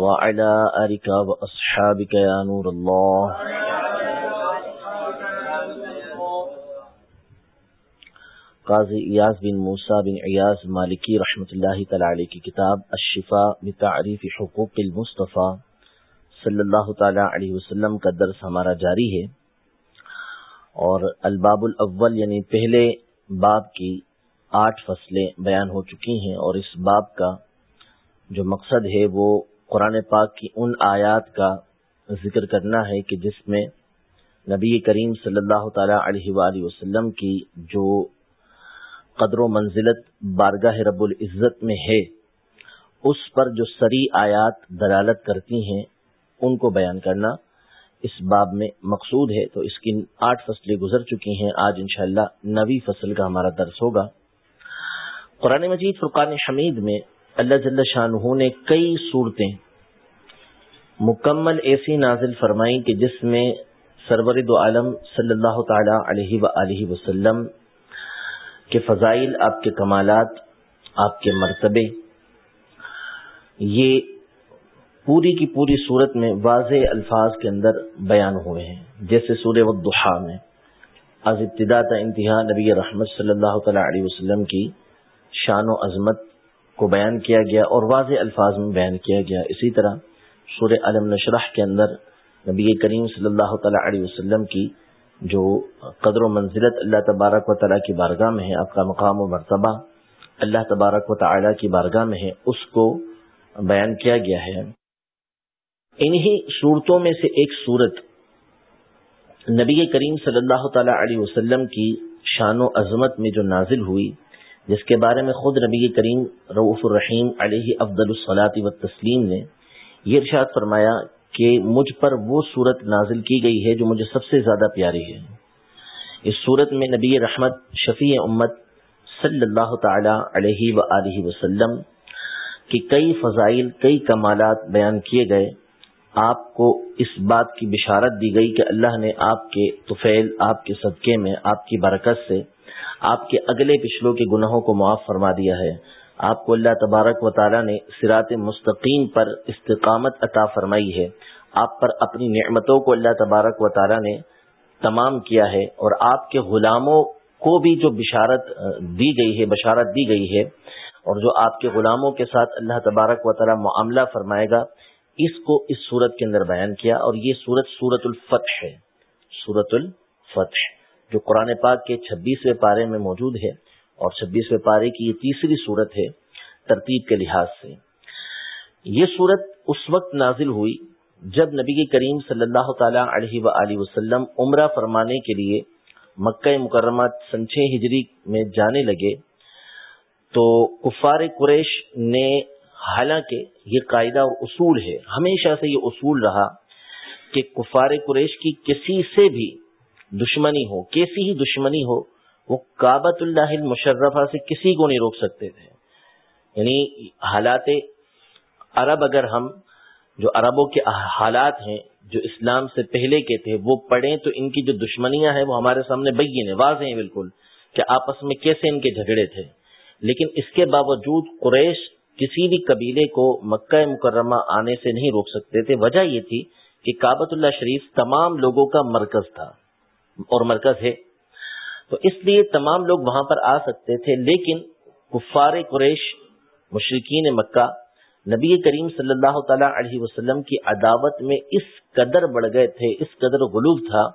وعلى آلك وأصحابك يا نور الله. قاضی ایاز بن موسیٰ بن ایاز مالکی رحمت اللہ تعالی علیہ کی کتاب الشفاء بتعریف حقوق المصطفیٰ صلی اللہ تعالی علیہ وسلم کا درس ہمارا جاری ہے اور الباب الاول یعنی پہلے باب کی آٹھ فصلیں بیان ہو چکی ہیں اور اس باب کا جو مقصد ہے وہ قرآن پاک کی ان آیات کا ذکر کرنا ہے کہ جس میں نبی کریم صلی اللہ تعالی علیہ وآلہ وسلم کی جو قدر و منزلت بارگاہ رب العزت میں ہے، اس پر جو سری آیات دلالت کرتی ہیں، ان کو بیان کرنا اس باب میں مقصود ہے۔ تو اس کی آٹھ فصلیں گزر چکی ہیں۔ آج انشاءاللہ نوی فصل کا ہمارا درس ہوگا۔ قرآن مجید فرقان حمید میں اللہ جل شاہ نے کئی صورتیں مکمل ایسی نازل فرمائی کہ جس میں سرور دو عالم صلی اللہ تعالی علیہ و وسلم کے فضائل، آپ کے کمالات، آپ کے مرتبے، یہ پوری کی پوری صورت میں واضح الفاظ کے اندر بیان ہوئے ہیں۔ جیسے سورہ والضحا میں از ابتدا تا انتہا نبی رحمت صلی اللہ تعالی علیہ وسلم کی شان و عظمت کو بیان کیا گیا اور واضح الفاظ میں بیان کیا گیا۔ اسی طرح سورہ علم نشرح کے اندر نبی کریم صلی اللہ تعالی علیہ وسلم کی جو قدر و منزلت اللہ تبارک و تعالیٰ کی بارگاہ میں ہے، آپ کا مقام و مرتبہ اللہ تبارک و تعالیٰ کی بارگاہ میں ہے، اس کو بیان کیا گیا ہے۔ انہی صورتوں میں سے ایک صورت نبی کریم صلی اللہ تعالی علیہ وسلم کی شان و عظمت میں جو نازل ہوئی جس کے بارے میں خود نبی کریم رعف الرحیم علیہ افضل الصلاط و تسلیم نے یہ ارشاد فرمایا کہ مجھ پر وہ صورت نازل کی گئی ہے جو مجھے سب سے زیادہ پیاری ہے۔ اس صورت میں نبی رحمت شفیع امت صلی اللہ تعالی علیہ و وسلم کی کئی فضائل، کئی کمالات بیان کیے گئے۔ آپ کو اس بات کی بشارت دی گئی کہ اللہ نے آپ کے طفیل، آپ کے صدقے میں، آپ کی برکت سے آپ کے اگلے پچھلوں کے گناہوں کو معاف فرما دیا ہے۔ آپ کو اللہ تبارک و تعالیٰ نے سرات مستقیم پر استقامت عطا فرمائی ہے۔ آپ پر اپنی نعمتوں کو اللہ تبارک و تعالیٰ نے تمام کیا ہے اور آپ کے غلاموں کو بھی جو بشارت دی گئی ہے، بشارت دی گئی ہے اور جو آپ کے غلاموں کے ساتھ اللہ تبارک و تعالیٰ معاملہ فرمائے گا، اس کو اس صورت کے اندر بیان کیا اور یہ صورت سورت الفتح ہے۔ سورت الفتح۔ جو قرآن پاک کے چھبیسویں پارے میں موجود ہے اور چھبیسویں پارے کی یہ تیسری صورت ہے ترتیب کے لحاظ سے۔ یہ صورت اس وقت نازل ہوئی جب نبی کریم صلی اللہ تعالی علیہ و وسلم عمرہ فرمانے کے لیے مکہ مکرمہ سن چھ ہجری میں جانے لگے۔ تو کفار قریش نے حالانکہ یہ قاعدہ اور اصول ہے، ہمیشہ سے یہ اصول رہا کہ کفار قریش کی کسی سے بھی دشمنی ہو، کیسی ہی دشمنی ہو، وہ کابت اللہ المشرفہ سے کسی کو نہیں روک سکتے تھے۔ یعنی حالات عرب اگر ہم، جو عربوں کے حالات ہیں، جو اسلام سے پہلے کے تھے، وہ پڑھیں تو ان کی جو دشمنیاں ہیں، وہ ہمارے سامنے بین ہیں، واضح ہیں بالکل کہ آپس میں کیسے ان کے جھگڑے تھے۔ لیکن اس کے باوجود قریش کسی بھی قبیلے کو مکہ مکرمہ آنے سے نہیں روک سکتے تھے۔ وجہ یہ تھی کہ کابت اللہ شریف تمام لوگوں کا مرکز تھا۔ اور مرکز ہے۔ تو اس لیے تمام لوگ وہاں پر آ سکتے تھے، لیکن کفار قریش مشرقین مکہ، نبی کریم صلی اللہ تعالی علیہ وسلم کی عداوت میں اس قدر بڑھ گئے تھے، اس قدر غلوب تھا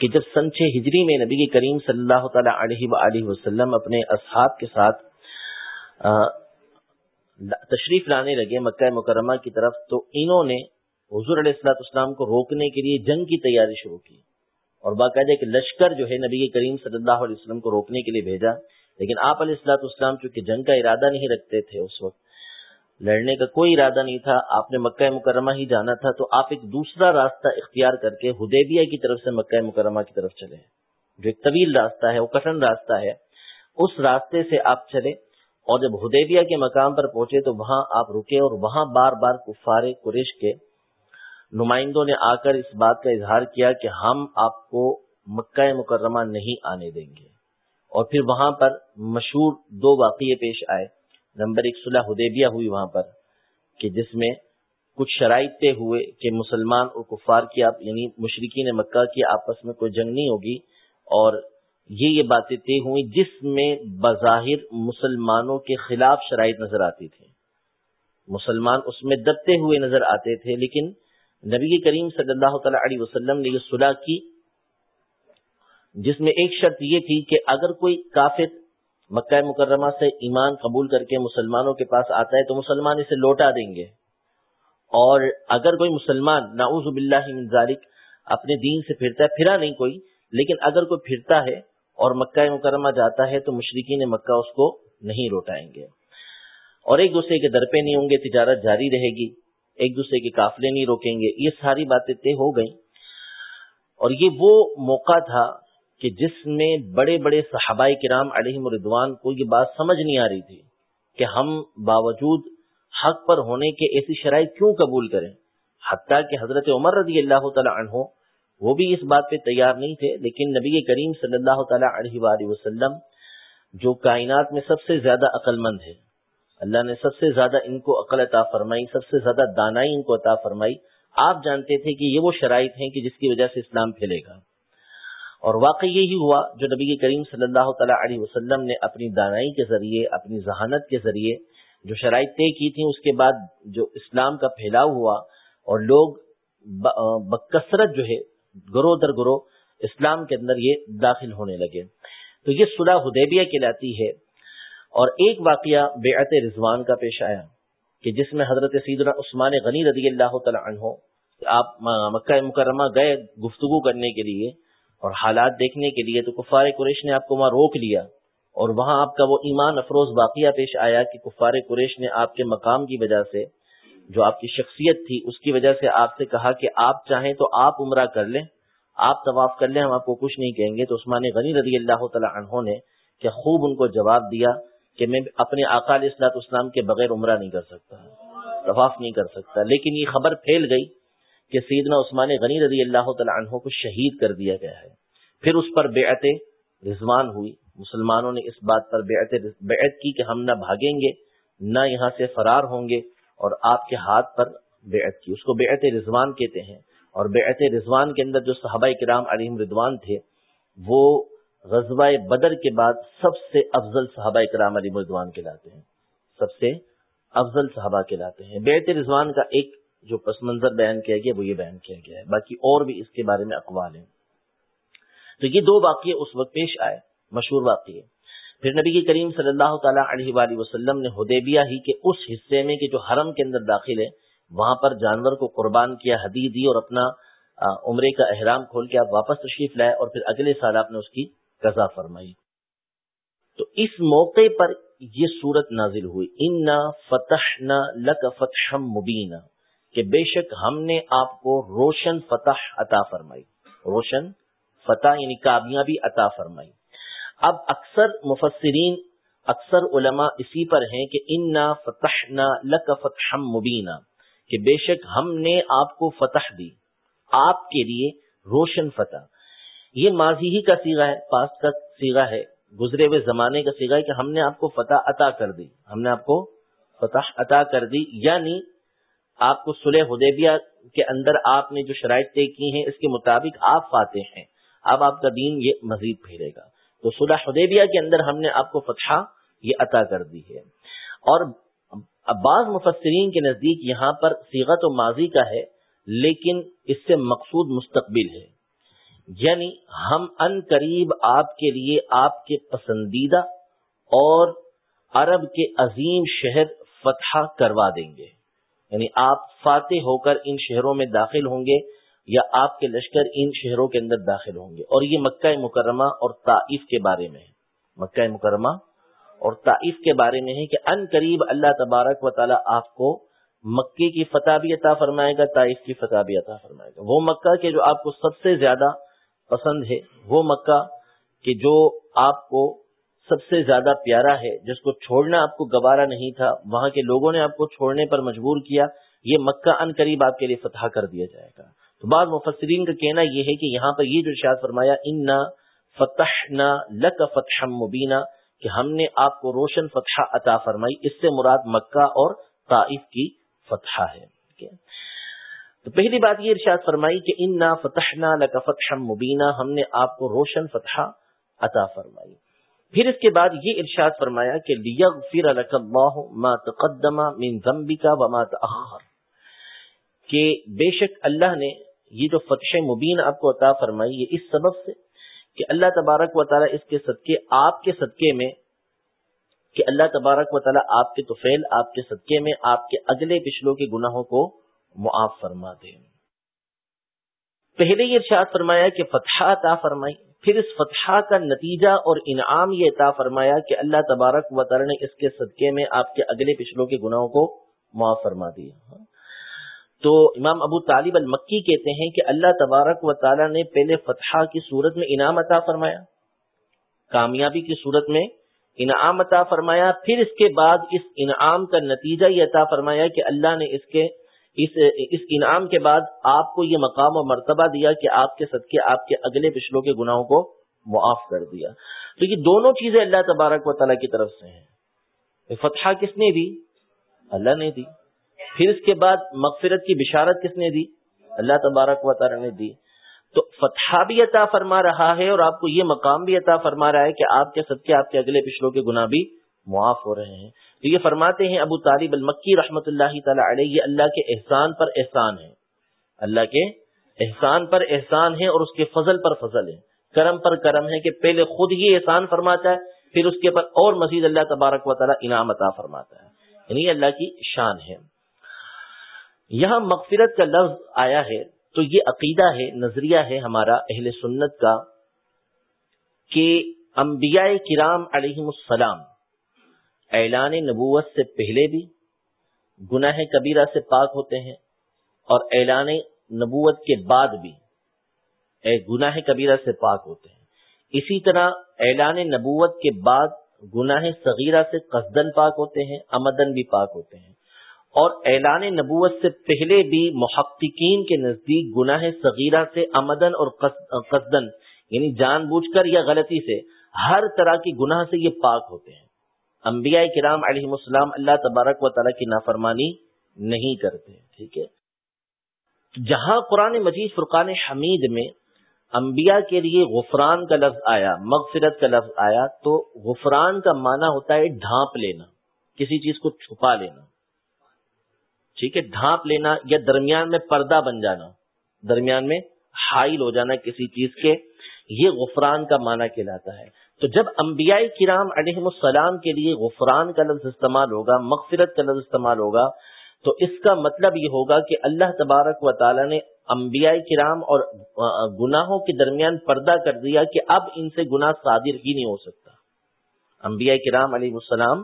کہ جب سن چھ ہجری میں نبی کریم صلی اللہ تعالی علیہ وآلہ وسلم اپنے اصحاب کے ساتھ تشریف لانے لگے مکہ مکرمہ کی طرف، تو انہوں نے حضور علیہ السلاط اسلام کو روکنے کے لیے جنگ کی تیاری شروع کی۔ اور باقاعدہ کہ لشکر جو ہے نبی کریم صلی اللہ علیہ وسلم کو روکنے کے لیے بھیجا، لیکن آپ علیہ السلاط اسلام چونکہ جنگ کا ارادہ نہیں رکھتے تھے اس وقت، لڑنے کا کوئی ارادہ نہیں تھا، آپ نے مکہ مکرمہ ہی جانا تھا، تو آپ ایک دوسرا راستہ اختیار کر کے ہدیبیہ کی طرف سے مکہ مکرمہ کی طرف چلے۔ جو ایک طویل راستہ ہے، وہ کٹن راستہ ہے، اس راستے سے آپ چلے۔ اور جب ہدیبیہ کے مقام پر پہنچے تو وہاں آپ رکے اور وہاں بار بار کفار قریش کے نمائندوں نے آ کر اس بات کا اظہار کیا کہ ہم آپ کو مکہ مکرمہ نہیں آنے دیں گے۔ اور پھر وہاں پر مشہور دو واقعے پیش آئے۔ نمبر ایک صلح حدیبیہ ہوئی وہاں پر کہ جس میں کچھ شرائط طے ہوئے کہ مسلمان اور کفار کی آپ یعنی مشرقین مکہ کی آپس میں کوئی جنگ نہیں ہوگی۔ اور یہ یہ باتیں طے ہوئی جس میں بظاہر مسلمانوں کے خلاف شرائط نظر آتی تھی مسلمان اس میں دبتے ہوئے نظر آتے تھے، لیکن نبی کریم صلی اللہ تعالی علیہ وسلم نے یہ صلح کی، جس میں ایک شرط یہ تھی کہ اگر کوئی کافر مکہ مکرمہ سے ایمان قبول کر کے مسلمانوں کے پاس آتا ہے تو مسلمان اسے لوٹا دیں گے۔ اور اگر کوئی مسلمان نعوذ باللہ من ذالک اپنے دین سے پھرتا ہے، پھرا نہیں کوئی، لیکن اگر کوئی پھرتا ہے اور مکہ مکرمہ جاتا ہے تو مشرقین مکہ اس کو نہیں لوٹائیں گے۔ اور ایک دوسرے کے در پہ نہیں ہوں گے، تجارت جاری رہے گی۔ ایک دوسرے کے قافلے نہیں روکیں گے، یہ ساری باتیں طے ہو گئیں۔ اور یہ وہ موقع تھا کہ جس میں بڑے بڑے صحابہ کرام علیہ مردوان کو یہ بات سمجھ نہیں آ رہی تھی کہ ہم باوجود حق پر ہونے کے ایسی شرائط کیوں قبول کریں۔ حتیٰ کہ حضرت عمر رضی اللہ تعالی عنہ وہ بھی اس بات پہ تیار نہیں تھے، لیکن نبی کریم صلی اللہ تعالی علیہ وآلہ وسلم جو کائنات میں سب سے زیادہ عقل مند ہے اللہ نے سب سے زیادہ ان کو عقل عطا فرمائی، سب سے زیادہ دانائی ان کو عطا فرمائی۔ آپ جانتے تھے کہ یہ وہ شرائط ہیں کہ جس کی وجہ سے اسلام پھیلے گا۔ اور واقعی یہی ہوا جو نبی کریم صلی اللہ تعالیٰ علیہ وسلم نے اپنی دانائی کے ذریعے، اپنی ذہانت کے ذریعے جو شرائط طے کی تھیں، اس کے بعد جو اسلام کا پھیلاؤ ہوا اور لوگ بکثرت جو ہے، گروہ در گروہ اسلام کے اندر یہ داخل ہونے لگے۔ تو یہ صلح حدیبیہ کہلاتی ہے۔ اور ایک واقعہ بیعت رضوان کا پیش آیا کہ جس میں حضرت سیدنا عثمان غنی رضی اللہ تعالیٰ عنہ آپ مکہ مکرمہ گئے گفتگو کرنے کے لیے اور حالات دیکھنے کے لیے تو کفار قریش نے آپ کو وہاں روک لیا اور وہاں آپ کا وہ ایمان افروز واقعہ پیش آیا کہ کفار قریش نے آپ کے مقام کی وجہ سے جو آپ کی شخصیت تھی اس کی وجہ سے آپ سے کہا کہ آپ چاہیں تو آپ عمرہ کر لیں، آپ طواف کر لیں، ہم آپ کو کچھ نہیں کہیں گے۔ تو عثمان غنی رضی اللہ تعالیٰ عنہ نے کہ خوب ان کو جواب دیا کہ میں اپنے اقال اصلاط اسلام کے بغیر عمرہ نہیں کر سکتا، طواف نہیں کر سکتا۔ لیکن یہ خبر پھیل گئی کہ سیدنا عثمان غنی رضی اللہ تعالیٰ عنہ کو شہید کر دیا گیا ہے۔ پھر اس پر بیعت رضوان ہوئی۔ مسلمانوں نے اس بات پر بیعت بیعت کی کہ ہم نہ بھاگیں گے، نہ یہاں سے فرار ہوں گے اور آپ کے ہاتھ پر بیعت کی۔ اس کو بیعت رضوان کہتے ہیں۔ اور بیعت رضوان کے اندر جو صحابہ کرام علیم رضوان تھے، وہ غزوہ بدر کے بعد سب سے افضل صحابہ کرام علیم رضوان کہلاتے ہیں۔ سب سے افضل صحابہ کہلاتے ہیں۔ بیعت رضوان کا ایک جو پس منظر بیان کیا گیا، وہ یہ بیان کیا گیا ہے۔ باقی اور بھی اس کے بارے میں اقوال ہیں۔ تو یہ دو واقعے اس وقت پیش آئے، مشہور واقعے۔ پھر نبی کی کریم صلی اللہ تعالیٰ علیہ وآلہ وسلم نے ہدیبیہ ہی کے اس حصے میں کہ جو حرم کے اندر داخل ہے، وہاں پر جانور کو قربان کیا حدی دی اور اپنا عمرے کا احرام کھول کے آپ واپس تشریف لائے اور پھر اگلے سال آپ نے اس کی قضا فرمائی۔ تو اس موقع پر یہ صورت نازل ہوئی۔ ان فتح نہ لک فتح مبینہ کہ بے شک ہم نے آپ کو روشن فتح عطا فرمائی۔ روشن فتح یعنی کامیابی عطا فرمائی۔ اب اکثر مفسرین، اکثر علماء اسی پر ہیں کہ ان نہ فتح نہ لک فتح مبینہ کہ بے شک ہم نے آپ کو فتح دی۔ آپ کے لیے روشن فتح۔ یہ ماضی ہی کا سیگا ہے، پاس کا سیگا ہے۔ گزرے ہوئے زمانے کا سیگا ہے کہ ہم نے آپ کو فتح عطا کر دی۔ ہم نے آپ کو فتح عطا کر دی۔ یعنی آپ کو سلح حدیبیہ کے اندر آپ نے جو شرائط طے کی ہیں، اس کے مطابق آپ فاتح ہیں۔ اب آپ کا دین یہ مزید پھیرے گا۔ تو صلح حدیبیہ کے اندر ہم نے آپ کو فتح یہ عطا کر دی ہے۔ اور بعض مفسرین کے نزدیک یہاں پر سیغت و ماضی کا ہے، لیکن اس سے مقصود مستقبل ہے۔ یعنی ہم ان قریب آپ کے لیے آپ کے پسندیدہ اور عرب کے عظیم شہر فتح کروا دیں گے۔ یعنی آپ فاتح ہو کر ان شہروں میں داخل ہوں گے یا آپ کے لشکر ان شہروں کے اندر داخل ہوں گے۔ اور یہ مکہ مکرمہ اور طائف کے بارے میں ہے۔ مکہ مکرمہ اور طائف کے بارے میں ہے کہ ان قریب اللہ تبارک و تعالی آپ کو مکے کی فتح بھی عطا فرمائے گا، طائف کی فتح بھی عطا فرمائے گا۔ وہ مکہ کے جو آپ کو سب سے زیادہ پسند ہے، وہ مکہ کہ جو آپ کو سب سے زیادہ پیارا ہے، جس کو چھوڑنا آپ کو گوارا نہیں تھا، وہاں کے لوگوں نے آپ کو چھوڑنے پر مجبور کیا، یہ مکہ ان قریب آپ کے لیے فتح کر دیا جائے گا۔ تو بعض مفسرین کا کہنا یہ ہے کہ یہاں پر یہ جو شاید فرمایا ان فتح نہ لک فتح مبینہ کہ ہم نے آپ کو روشن فتح عطا فرمائی، اس سے مراد مکہ اور طائف کی فتح ہے۔ تو پہلی بات یہ ارشاد فرمائی کہ ان نہ فتح نہ فتح مبینہ ہم نے آپ کو روشن فتح عطا فرمائی۔ پھر اس کے بعد یہ ارشاد فرمایا کہ لیغفر لک اللہ ما تقدم من ذنبک وما تأخر۔ کہ بے شک اللہ نے یہ جو فتح مبین آپ کو عطا فرمائی، یہ اس سبب سے کہ اللہ تبارک و تعالیٰ اس کے صدقے، آپ کے صدقے میں، کہ اللہ تبارک و تعالیٰ آپ کے توفیل، آپ کے صدقے میں، آپ کے اگلے پچھلوں کے گناہوں کو معاف فرما دے۔ پہلے یہ ارشاد فرمایا کہ فتح عطا فرمائی، پھر اس فتح کا نتیجہ اور انعام یہ عطا فرمایا کہ اللہ تبارک و تعالیٰ نے اس کے صدقے میں آپ کے اگلے پچھلوں کے گناہوں کو معاف فرما دیا۔ تو امام ابو طالب المکی کہتے ہیں کہ اللہ تبارک و تعالیٰ نے پہلے فتح کی صورت میں انعام عطا فرمایا، کامیابی کی صورت میں انعام عطا فرمایا، پھر اس کے بعد اس انعام کا نتیجہ یہ عطا فرمایا کہ اللہ نے اس کے اس اس انعام کے بعد آپ کو یہ مقام و مرتبہ دیا کہ آپ کے صدقے، آپ کے اگلے پچھلوں کے گناہوں کو معاف کر دیا۔ تو یہ دونوں چیزیں اللہ تبارک و تعالیٰ کی طرف سے ہیں۔ فتح کس نے دی؟ اللہ نے دی۔ پھر اس کے بعد مغفرت کی بشارت کس نے دی؟ اللہ تبارک و تعالیٰ نے دی۔ تو فتح بھی عطا فرما رہا ہے اور آپ کو یہ مقام بھی عطا فرما رہا ہے کہ آپ کے صدقے، آپ کے اگلے پچھلوں کے گناہ بھی معاف ہو رہے ہیں، تو یہ فرماتے ہیں ابو طالب المکی رحمت اللہ تعالی علیہ، یہ اللہ کے احسان پر احسان ہے۔ اللہ کے احسان پر احسان ہے اور اس کے فضل پر فضل ہے۔ کرم پر کرم ہے کہ پہلے خود ہی احسان فرماتا ہے، پھر اس کے پر اور مزید اللہ تبارک و تعالیٰ انعام عطا فرماتا ہے۔ یعنی اللہ کی شان ہے۔ یہاں مغفرت کا لفظ آیا ہے تو یہ عقیدہ ہے، نظریہ ہے ہمارا اہل سنت کا کہ انبیاء کرام علیہ السلام اعلان نبوت سے پہلے بھی گناہ کبیرہ سے پاک ہوتے ہیں اور اعلان نبوت کے بعد بھی اے گناہ کبیرہ سے پاک ہوتے ہیں۔ اسی طرح اعلان نبوت کے بعد گناہ صغیرہ سے قصدن پاک ہوتے ہیں امدن بھی پاک ہوتے ہیں۔ اور اعلان نبوت سے پہلے بھی محققین کے نزدیک گناہ صغیرہ سے امدن اور قصدن یعنی جان بوجھ کر یا غلطی سے ہر طرح کی گناہ سے یہ پاک ہوتے ہیں۔ انبیاء کرام علیہ السلام اللہ تبارک و تعالیٰ کی نافرمانی نہیں کرتے، ٹھیک ہے؟ جہاں قرآن مجید فرقان حمید میں انبیاء کے لیے غفران کا لفظ آیا، مغفرت کا لفظ آیا، تو غفران کا معنی ہوتا ہے ڈھانپ لینا، کسی چیز کو چھپا لینا، ٹھیک ہے؟ ڈھانپ لینا یا درمیان میں پردہ بن جانا، درمیان میں حائل ہو جانا کسی چیز کے، یہ غفران کا معنی کہلاتا ہے۔ تو جب انبیاء کرام علیہ السلام کے لیے غفران کا لفظ استعمال ہوگا، مغفرت کا لفظ استعمال ہوگا، تو اس کا مطلب یہ ہوگا کہ اللہ تبارک و تعالی نے انبیاء کرام اور گناہوں کے درمیان پردہ کر دیا کہ اب ان سے گناہ صادر ہی نہیں ہو سکتا۔ انبیاء کرام علیہ السلام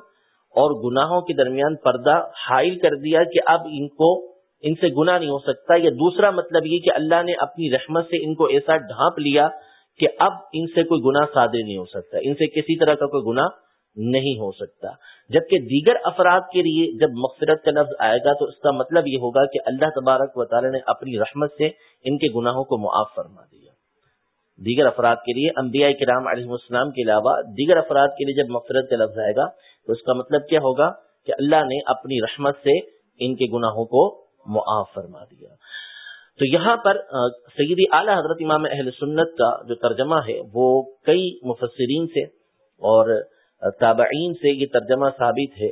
اور گناہوں کے درمیان پردہ حائل کر دیا کہ اب ان کو، ان سے گناہ نہیں ہو سکتا۔ یا دوسرا مطلب یہ کہ اللہ نے اپنی رحمت سے ان کو ایسا ڈھانپ لیا کہ اب ان سے کوئی گناہ صادر نہیں ہو سکتا، ان سے کسی طرح کا کوئی گناہ نہیں ہو سکتا۔ جبکہ دیگر افراد کے لیے جب مغفرت کا لفظ آئے گا تو اس کا مطلب یہ ہوگا کہ اللہ تبارک و تعالی نے اپنی رحمت سے ان کے گناہوں کو معاف فرما دیا۔ دیگر افراد کے لیے انبیاء کرام علیہ السلام کے علاوہ دیگر افراد کے لیے جب مغفرت کا لفظ آئے گا تو اس کا مطلب کیا ہوگا کہ اللہ نے اپنی رحمت سے ان کے گناہوں کو معاف فرما دیا۔ تو یہاں پر سیدی اعلی حضرت امام اہل سنت کا جو ترجمہ ہے، وہ کئی مفسرین سے اور تابعین سے یہ ترجمہ ثابت ہے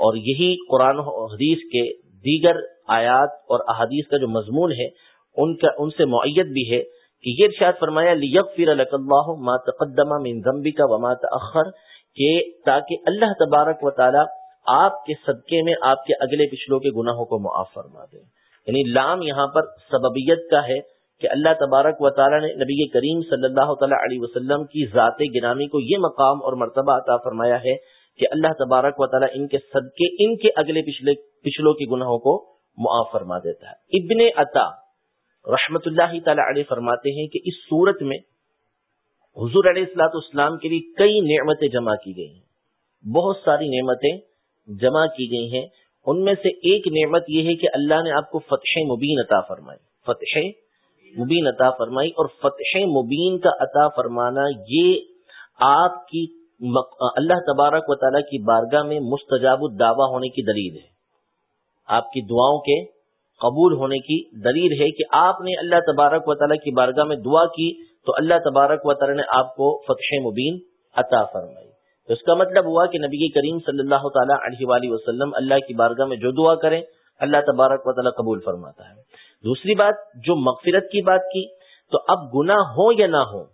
اور یہی قرآن و حدیث کے دیگر آیات اور احادیث کا جو مضمون ہے، ان کا، ان سے معیت بھی ہے کہ یہ ارشاد فرمایا، لیغفر لک اللہ ما تقدم من ذنبک وما تاخر کہ تاکہ اللہ تبارک و تعالی آپ کے صدقے میں، آپ کے اگلے پچھلوں کے گناہوں کو معاف فرما دے۔ یعنی لام یہاں پر سببیت کا ہے کہ اللہ تبارک و تعالی نے نبی کریم صلی اللہ تعالی علیہ وسلم کی ذات گرامی کو یہ مقام اور مرتبہ عطا فرمایا ہے کہ اللہ تبارک و تعالیٰ ان کے صدقے، ان کے اگلے پچھلے، پچھلوں کے گناہوں کو معاف فرما دیتا ہے۔ ابن عطا رحمت اللہ تعالی علیہ فرماتے ہیں کہ اس صورت میں حضور علیہ السلاط اسلام کے لیے کئی نعمتیں جمع کی گئی ہیں۔ بہت ساری نعمتیں جمع کی گئی ہیں۔ ان میں سے ایک نعمت یہ ہے کہ اللہ نے آپ کو فتح مبین عطا فرمائی۔ فتح مبین عطا فرمائی اور فتح مبین کا عطا فرمانا یہ آپ کی اللہ تبارک و تعالیٰ کی بارگاہ میں مستجاب الدعوی ہونے کی دلیل ہے۔ آپ کی دعاؤں کے قبول ہونے کی دلیل ہے کہ آپ نے اللہ تبارک و تعالیٰ کی بارگاہ میں دعا کی تو اللہ تبارک و تعالیٰ نے آپ کو فتح مبین عطا فرمائی۔ اس کا مطلب ہوا کہ نبی کریم صلی اللہ تعالیٰ علیہ وآلہ وسلم اللہ کی بارگاہ میں جو دعا کریں، اللہ تبارک و تعالیٰ قبول فرماتا ہے۔ دوسری بات، جو مغفرت کی بات کی، تو اب گناہ ہو یا نہ ہو،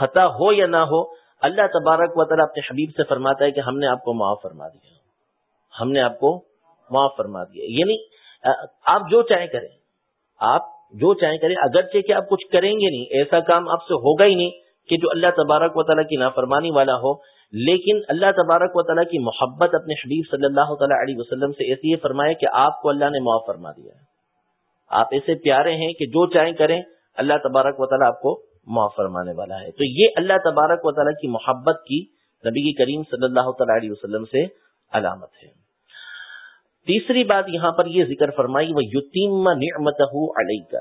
خطا ہو یا نہ ہو، اللہ تبارک و تعالیٰ اپنے حبیب سے فرماتا ہے کہ ہم نے آپ کو معاف فرما دیا۔ ہم نے آپ کو معاف فرما دیا۔ یعنی آپ جو چاہیں کریں۔ آپ جو چاہیں کریں، اگرچہ کہ آپ کچھ کریں گے نہیں، ایسا کام آپ سے ہوگا ہی نہیں کہ جو اللہ تبارک و تعالیٰ کی نافرمانی والا ہو لیکن اللہ تبارک و تعالیٰ کی محبت اپنے حبیب صلی اللہ تعالیٰ علیہ وسلم سے ایسی یہ فرمائے کہ آپ کو اللہ نے معاف فرما دیا ہے۔ آپ ایسے پیارے ہیں کہ جو چاہیں کریں، اللہ تبارک و تعالیٰ آپ کو معاف فرمانے والا ہے۔ تو یہ اللہ تبارک و تعالیٰ کی محبت کی نبی کریم صلی اللہ تعالیٰ علیہ وسلم سے علامت ہے۔ تیسری بات یہاں پر یہ ذکر فرمائی وہ یتیم نعمت علیہ کا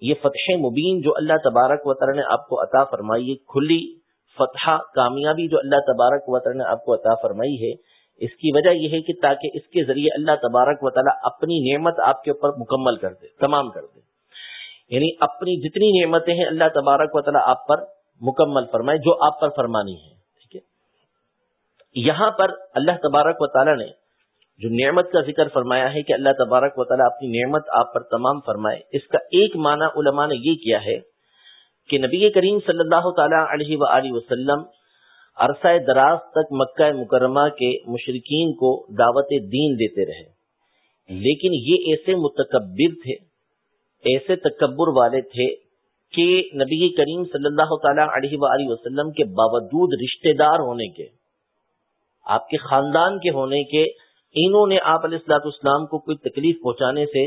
یہ فتح مبین جو اللہ تبارک و تعالیٰ نے آپ کو عطا فرمائی کھلی فتح کامیابی جو اللہ تبارک و تعالیٰ نے آپ کو عطا فرمائی ہے، اس کی وجہ یہ ہے کہ تاکہ اس کے ذریعے اللہ تبارک و تعالیٰ اپنی نعمت آپ کے اوپر مکمل کر دے، تمام کر دے۔ یعنی اپنی جتنی نعمتیں ہیں، اللہ تبارک و تعالیٰ آپ پر مکمل فرمائے، جو آپ پر فرمانی ہے ٹھیک ہے؟ یہاں پر اللہ تبارک و تعالیٰ نے جو نعمت کا ذکر فرمایا ہے کہ اللہ تبارک و تعالیٰ اپنی نعمت آپ پر تمام فرمائے، اس کا ایک معنی علماء نے یہ کیا ہے کہ نبی کریم صلی اللہ تعالی علیہ و وسلم عرصہ دراز تک مکہ مکرمہ کے مشرقین کو دعوت دین دیتے رہے۔ لیکن یہ ایسے متکبر تھے، ایسے تکبر والے تھے کہ نبی کریم صلی اللہ تعالی علیہ و وسلم کے باوجود رشتہ دار ہونے کے، آپ کے خاندان کے ہونے کے انہوں نے آپ علیہ السلاط اسلام کو کوئی تکلیف پہنچانے سے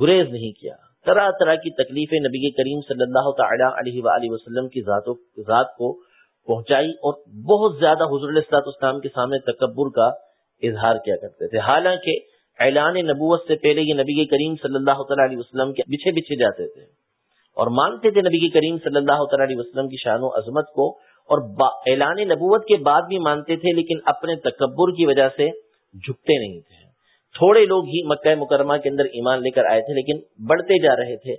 گریز نہیں کیا۔ طرح طرح کی تکلیفیں نبی کریم صلی اللہ تعالی علیہ وآلہ وسلم کی ذات کو پہنچائی اور بہت زیادہ حضور علیہ السلاط اسلام کے سامنے تکبر کا اظہار کیا کرتے تھے۔ حالانکہ اعلان نبوت سے پہلے یہ نبی کریم صلی اللہ تعالی علیہ وسلم کے بچھے بچھے جاتے تھے اور مانتے تھے نبی کریم صلی اللہ تعالی علیہ وسلم کی شان و عظمت کو اور اعلان نبوت کے بعد بھی مانتے تھے لیکن اپنے تکبر کی وجہ سے جھکتے نہیں تھے۔ تھوڑے لوگ ہی مکہ مکرمہ کے اندر ایمان لے کر آئے تھے، لیکن بڑھتے جا رہے تھے۔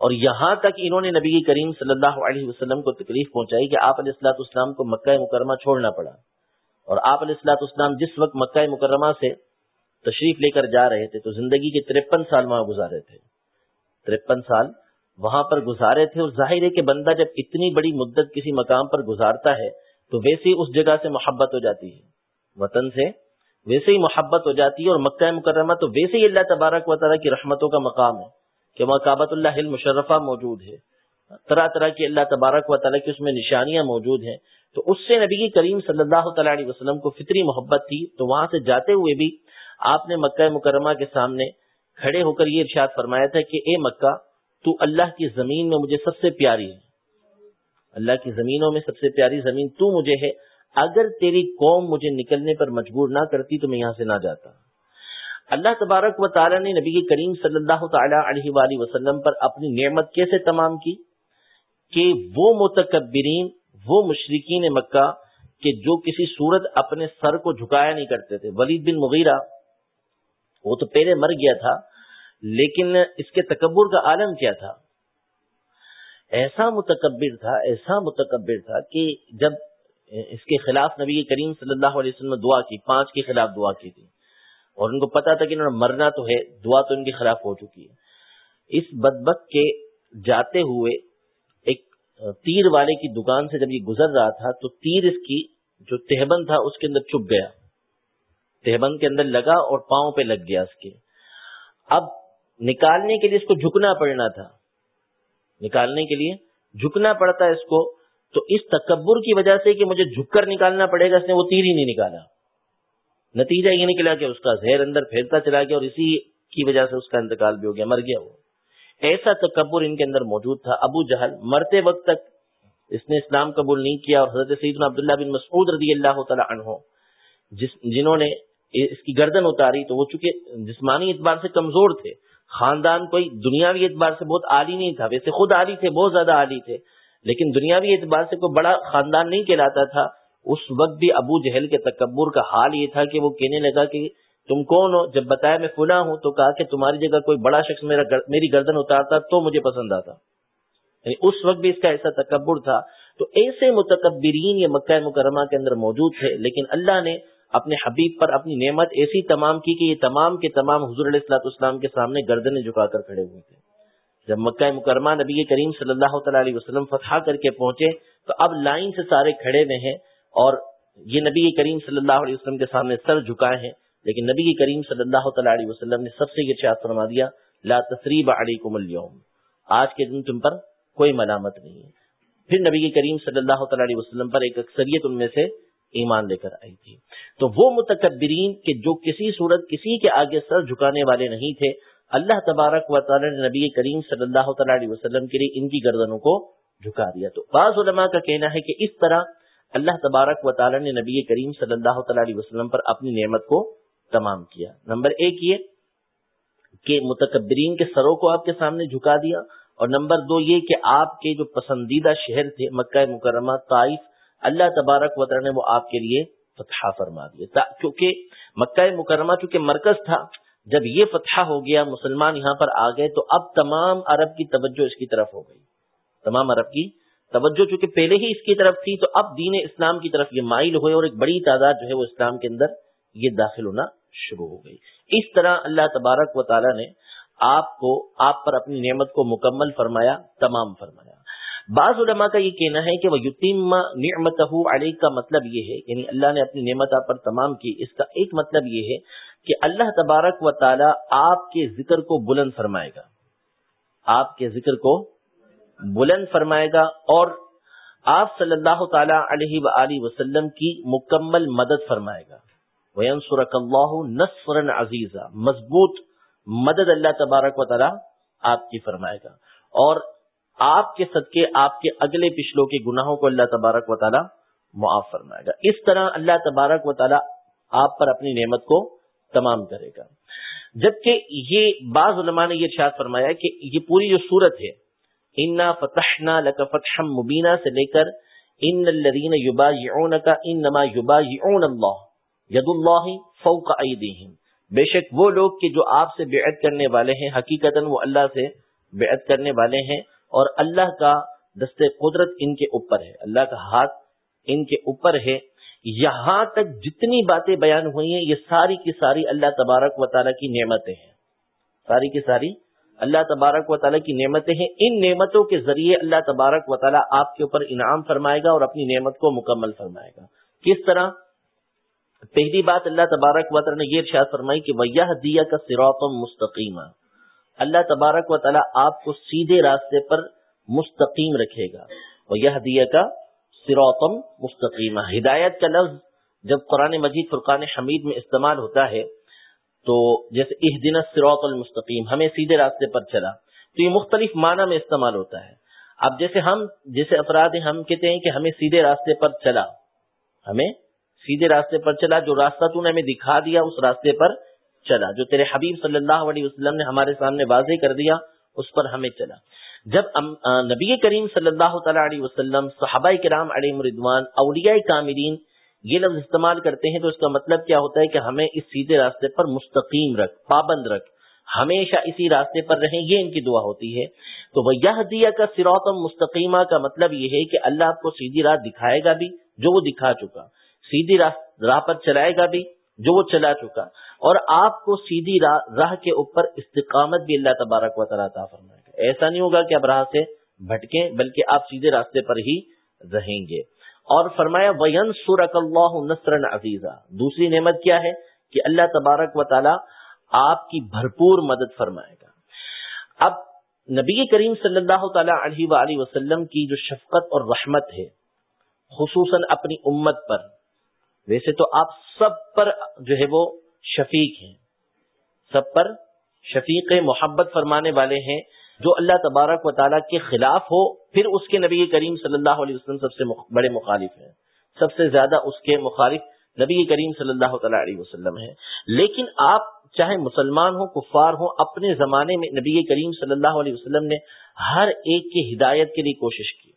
اور یہاں تک انہوں نے نبی کریم صلی اللہ علیہ وسلم کو تکلیف پہنچائی کہ آپ علیہ السلاط اسلام کو مکہ مکرمہ چھوڑنا پڑا۔ اور آپ علیہ السلاط اسلام جس وقت مکہ مکرمہ سے تشریف لے کر جا رہے تھے تو زندگی کے ترپن سال وہاں گزارے تھے۔ ترپن سال وہاں پر گزارے تھے اور ظاہر ہے کہ بندہ جب اتنی بڑی مدت کسی مقام پر گزارتا ہے تو ویسے اس جگہ سے محبت ہو جاتی ہے۔ وطن سے ویسے ہی محبت ہو جاتی ہے اور مکہ مکرمہ تو ویسے ہی اللہ تبارک و تعالیٰ کی رحمتوں کا مقام ہے کہ وہاں کابت اللہ مشرفہ موجود ہے۔ طرح طرح کی اللہ تبارک و تعالیٰ کی اس میں نشانیاں موجود ہیں۔ تو اس سے نبی کریم صلی اللہ تعالیٰ علیہ وسلم کو فطری محبت تھی۔ تو وہاں سے جاتے ہوئے بھی آپ نے مکہ مکرمہ کے سامنے کھڑے ہو کر یہ ارشاد فرمایا تھا کہ اے مکہ، تو اللہ کی زمین میں مجھے سب سے پیاری ہے۔ اللہ کی زمینوں میں سب سے پیاری زمین تو مجھے ہے۔ اگر تیری قوم مجھے نکلنے پر مجبور نہ کرتی تو میں یہاں سے نہ جاتا۔ اللہ تبارک و تعالیٰ نے نبی کریم صلی اللہ تعالی علیہ وآلہ وسلم پر اپنی نعمت کیسے تمام کی؟ کہ وہ متکبرین، وہ مشرقین مکہ کہ جو کسی صورت اپنے سر کو جھکایا نہیں کرتے تھے۔ ولید بن مغیرہ، وہ تو پہلے مر گیا تھا، لیکن اس کے تکبر کا عالم کیا تھا؟ ایسا متکبر تھا، ایسا متکبر تھا کہ جب اس کے خلاف نبی کریم صلی اللہ علیہ وسلم نے دعا کی، پانچ کے خلاف دعا کی تھی۔ اور ان کو پتا تھا کہ انہوں نے مرنا تو ہے، دعا تو ان کے خلاف ہو چکی ہے۔ اس بدبک کے جاتے ہوئے ایک تیر والے کی دکان سے جب یہ گزر رہا تھا، تو تیر اس کی جو تہبند تھا، اس کے اندر چپ گیا۔ تہبند کے اندر لگا اور پاؤں پہ لگ گیا اس کے۔ اب نکالنے کے لیے اس کو جھکنا پڑنا تھا۔ نکالنے کے لیے جھکنا پڑتا ہے اس کو۔ تو اس تکبر کی وجہ سے کہ مجھے جھک کر نکالنا پڑے گا، اس نے وہ تیر ہی نہیں نکالا۔ نتیجہ یہ نکلا کہ اس کا زہر اندر پھیلتا چلا گیا اور اسی کی وجہ سے اس کا انتقال بھی ہو گیا، مر گیا وہ۔ ایسا تکبر ان کے اندر موجود تھا۔ ابو جہل مرتے وقت تک اس نے اسلام قبول نہیں کیا اور حضرت سیدنا عبداللہ بن مسعود رضی اللہ تعالیٰ عنہ، جس جنہوں نے اس کی گردن اتاری تو وہ چونکہ جسمانی اعتبار سے کمزور تھے، خاندان کوئی دنیاوی اعتبار سے بہت عالی نہیں تھا، ویسے خود عالی تھے، بہت زیادہ عالی تھے۔ لیکن دنیاوی اعتبار سے کوئی بڑا خاندان نہیں کہلاتا تھا۔ اس وقت بھی ابو جہل کے تکبر کا حال یہ تھا کہ وہ کہنے لگا کہ تم کون ہو؟ جب بتایا میں فلاں ہوں تو کہا کہ تمہاری جگہ کوئی بڑا شخص میرا گر... میری گردن اتارتا تو مجھے پسند آتا۔ یعنی اس وقت بھی اس کا ایسا تکبر تھا۔ تو ایسے متکبرین یہ مکہ مکرمہ کے اندر موجود تھے، لیکن اللہ نے اپنے حبیب پر اپنی نعمت ایسی تمام کی کہ یہ تمام کے تمام حضور علیہ السلاط اسلام کے سامنے گردنیں جھکا کر کھڑے ہوئے تھے۔ جب مکہ مکرمہ نبی کریم صلی اللہ تعالی علیہ وسلم فتح کر کے پہنچے تو اب لائن سے سارے کھڑے ہوئے ہیں اور یہ نبی کریم صلی اللہ علیہ وسلم کے سامنے سر جھکائے ہیں، لیکن نبی کریم صلی اللہ تعالی علیہ وسلم نے سب سے یہ فرما دیا، لا تصریب علیکم اليوم۔ آج کے دن تم پر کوئی ملامت نہیں ہے۔ پھر نبی کریم صلی اللہ تعالی علیہ وسلم پر ایک اکثریت ان میں سے ایمان لے کر آئی تھی۔ تو وہ متکبرین کے جو کسی صورت کسی کے آگے سر جھکانے والے نہیں تھے اللہ تبارک و تعالی نے نبی کریم صلی اللہ تعالی علیہ وسلم کے لیے ان کی گردنوں کو جھکا دیا۔ تو بعض علماء کا کہنا ہے کہ اس طرح اللہ تبارک و تعالی نے نبی کریم صلی اللہ تعالی علیہ وسلم پر اپنی نعمت کو تمام کیا۔ نمبر ایک یہ کہ متکبرین کے سروں کو آپ کے سامنے جھکا دیا۔ اور نمبر دو یہ کہ آپ کے جو پسندیدہ شہر تھے، مکہ مکرمہ، طائف، اللہ تبارک و تعالی نے وہ آپ کے لیے فتح فرما دیا۔ کیونکہ مکہ مکرمہ چونکہ مرکز تھا جب یہ فتح ہو گیا، مسلمان یہاں پر آ گئے، تو اب تمام عرب کی توجہ اس کی طرف ہو گئی۔ تمام عرب کی توجہ، چونکہ پہلے ہی اس کی طرف تھی، تو اب دین اسلام کی طرف یہ مائل ہوئے اور ایک بڑی تعداد جو ہے وہ اسلام کے اندر یہ داخل ہونا شروع ہو گئی۔ اس طرح اللہ تبارک و تعالیٰ نے آپ کو، آپ پر اپنی نعمت کو مکمل فرمایا، تمام فرمایا۔ بعض علماء کا یہ کہنا ہے کہ وہ یتیم نعمت علیہ کا مطلب یہ ہے یعنی اللہ نے اپنی نعمت آپ پر تمام کی، اس کا ایک مطلب یہ ہے کہ اللہ تبارک و تعالی آپ کے ذکر کو بلند فرمائے گا۔ آپ کے ذکر کو بلند فرمائے گا اور آپ صلی اللہ تعالی علیہ و وسلم کی مکمل مدد فرمائے گا۔ وین سورک اللہ نصفرن عزیزہ مضبوط مدد اللہ تبارک و تعالی آپ کی فرمائے گا۔ اور آپ کے صدقے، آپ کے اگلے پچھلوں کے گناہوں کو اللہ تبارک و تعالی معاف فرمائے گا۔ اس طرح اللہ تبارک و تعالی آپ پر اپنی نعمت کو تمام کرے گا۔ جبکہ یہ بعض علماء نے یہ ارشاد فرمایا کہ یہ پوری جو صورت ہے، انا فتحنا لک فتح مبینہ سے لے کر ان الذین یبایعونک انما یبایعون اللہ ید اللہ فوق ایدیہم بے شک وہ لوگ کہ جو آپ سے بیعت کرنے والے ہیں، حقیقتا وہ اللہ سے بیعت کرنے والے ہیں اور اللہ کا دست قدرت ان کے اوپر ہے۔ اللہ کا ہاتھ ان کے اوپر ہے۔ یہاں تک جتنی باتیں بیان ہوئی ہیں، یہ ساری کی ساری اللہ تبارک و تعالیٰ کی نعمتیں ہیں۔ ساری کی ساری اللہ تبارک و تعالیٰ کی نعمتیں ہیں۔ ان نعمتوں کے ذریعے اللہ تبارک و تعالیٰ آپ کے اوپر انعام فرمائے گا اور اپنی نعمت کو مکمل فرمائے گا۔ کس طرح؟ پہلی بات اللہ تبارک و تعالیٰ نے یہ ارشاد فرمائی کہ وہ دیا کا سروتم مستقیمہ اللہ تبارک و تعالیٰ آپ کو سیدھے راستے پر مستقیم رکھے گا۔ اور یہ دیا کا سروتم مستقیم ہدایت کا لفظ جب قرآن مجید فرقان حمید میں استعمال ہوتا ہے، تو جیسے اح دن سروت المستقیم، ہمیں سیدھے راستے پر چلا، تو یہ مختلف معنی میں استعمال ہوتا ہے۔ اب جیسے ہم، جیسے افراد ہم کہتے ہیں کہ ہمیں سیدھے راستے پر چلا۔ ہمیں سیدھے راستے پر چلا، جو راستہ تو نے ہمیں دکھا دیا، اس راستے پر چلا، جو تیرے حبیب صلی اللہ علیہ وسلم نے ہمارے سامنے واضح کر دیا، اس پر ہمیں چلا۔ جب نبی کریم صلی اللہ تعالی علیہ وسلم، صحابہ کرام علیہ مردوان اولیاء کامرین یہ لفظ استعمال کرتے ہیں تو اس کا مطلب کیا ہوتا ہے کہ ہمیں اس سیدھے راستے پر مستقیم رکھ، پابند رکھ، ہمیشہ اسی راستے پر رہیں، یہ ان کی دعا ہوتی ہے۔ تو وہ یہ دیا کا سروتم مستقیمہ کا مطلب یہ ہے کہ اللہ آپ کو سیدھی راہ دکھائے گا بھی جو وہ دکھا چکا، سیدھی راہ پر چلائے گا بھی جو وہ چلا چکا۔ اور آپ کو سیدھی راہ کے اوپر استقامت بھی اللہ تبارک و تعالیٰ فرمائے۔ ایسا نہیں ہوگا کہ اب راہ سے بھٹکیں، بلکہ آپ سیدھے راستے پر ہی رہیں گے۔ اور فرمایا وین سورک اللہ نصر عزیزہ دوسری نعمت کیا ہے؟ کہ اللہ تبارک و تعالیٰ آپ کی بھرپور مدد فرمائے گا۔ اب نبی کریم صلی اللہ تعالی علیہ وآلہ وسلم کی جو شفقت اور رحمت ہے، خصوصاً اپنی امت پر، ویسے تو آپ سب پر جو ہے وہ شفیق ہیں۔ سب پر شفیق محبت فرمانے والے ہیں۔ جو اللہ تبارک و تعالیٰ کے خلاف ہو، پھر اس کے نبی کریم صلی اللہ علیہ وسلم سب سے بڑے مخالف ہیں۔ سب سے زیادہ اس کے مخالف نبی کریم صلی اللہ تعالیٰ علیہ وسلم ہے لیکن آپ چاہے مسلمان ہوں، کفار ہوں، اپنے زمانے میں نبی کریم صلی اللہ علیہ وسلم نے ہر ایک کی ہدایت کے لیے کوشش کی۔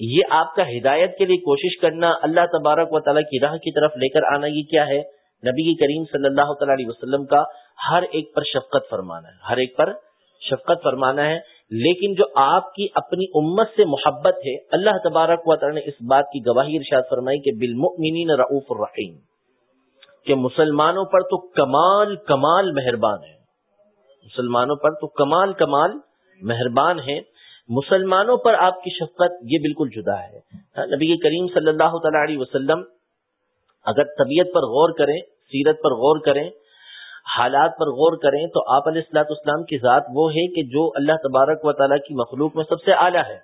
یہ آپ کا ہدایت کے لیے کوشش کرنا اللہ تبارک و تعالیٰ کی راہ کی طرف لے کر آنا، یہ کیا ہے؟ نبی کریم صلی اللہ تعالیٰ علیہ وسلم کا ہر ایک پر شفقت فرمانا ہے، ہر ایک پر شفقت فرمانا ہے۔ لیکن جو آپ کی اپنی امت سے محبت ہے، اللہ تبارک و تعالی نے اس بات کی گواہی ارشاد فرمائی کہ بالمؤمنین رعوف الرحیم۔ کہ مسلمانوں پر تو کمال کمال مہربان ہے۔ مسلمانوں پر تو کمال کمال مہربان ہے۔ مسلمانوں پر آپ کی شفقت یہ بالکل جدا ہے۔ ہاں، نبی کریم صلی اللہ تعالی علیہ وسلم اگر طبیعت پر غور کریں، سیرت پر غور کریں حالات پر غور کریں تو آپ علیہ السلاط اسلام کی ذات وہ ہے کہ جو اللہ تبارک و تعالیٰ کی مخلوق میں سب سے اعلیٰ ہے۔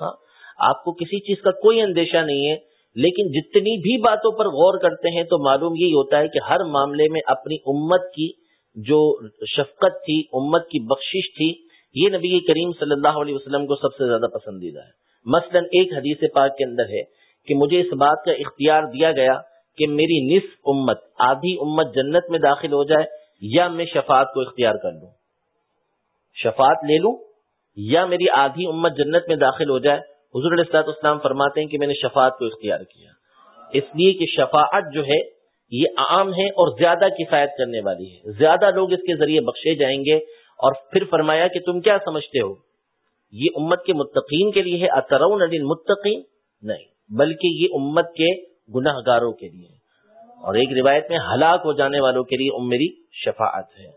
ہاں؟ آپ کو کسی چیز کا کوئی اندیشہ نہیں ہے، لیکن جتنی بھی باتوں پر غور کرتے ہیں تو معلوم یہی ہوتا ہے کہ ہر معاملے میں اپنی امت کی جو شفقت تھی، امت کی بخشش تھی، یہ نبی کریم صلی اللہ علیہ وسلم کو سب سے زیادہ پسندیدہ ہے۔ مثلا ایک حدیث پاک کے اندر ہے کہ مجھے اس بات کا اختیار دیا گیا کہ میری نصف امت، آدھی امت جنت میں داخل ہو جائے، یا میں شفاعت کو اختیار کر لوں۔ شفاعت لے لوں، یا میری آدھی امت جنت میں داخل ہو جائے۔ حضور علیہ اسلام فرماتے ہیں کہ میں نے شفاعت کو اختیار کیا۔ اس لیے کہ شفاعت جو ہے، یہ عام ہے اور زیادہ کفایت کرنے والی ہے۔ زیادہ لوگ اس کے ذریعے بخشے جائیں گے اور پھر فرمایا کہ تم کیا سمجھتے ہو؟ یہ امت کے متقین کے لیے ہے۔ اطرون متقین نہیں، بلکہ یہ امت کے گناہ گاروں کے لیے۔ اور ایک روایت میں ہلاک ہو جانے والوں کے لیے میری شفاعت ہے۔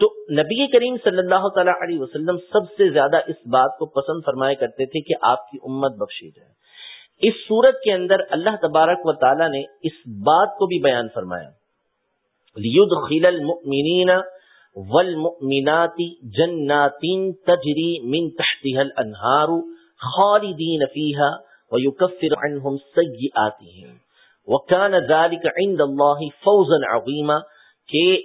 تو نبی کریم صلی اللہ تعالی علیہ وسلم سب سے زیادہ اس بات کو پسند فرمایا کرتے تھے کہ آپ کی امت بخشی جائے اس صورت کے اندر اللہ تبارک و تعالی نے اس بات کو بھی بیان فرمایا۔ لیدخل المؤمنین والمؤمنات جنات تجری من تحتها الانہار خالدین فیہا ويكفر عنهم سيئاتهم. وكان ذلك عند الله فوزا عظيما. کہ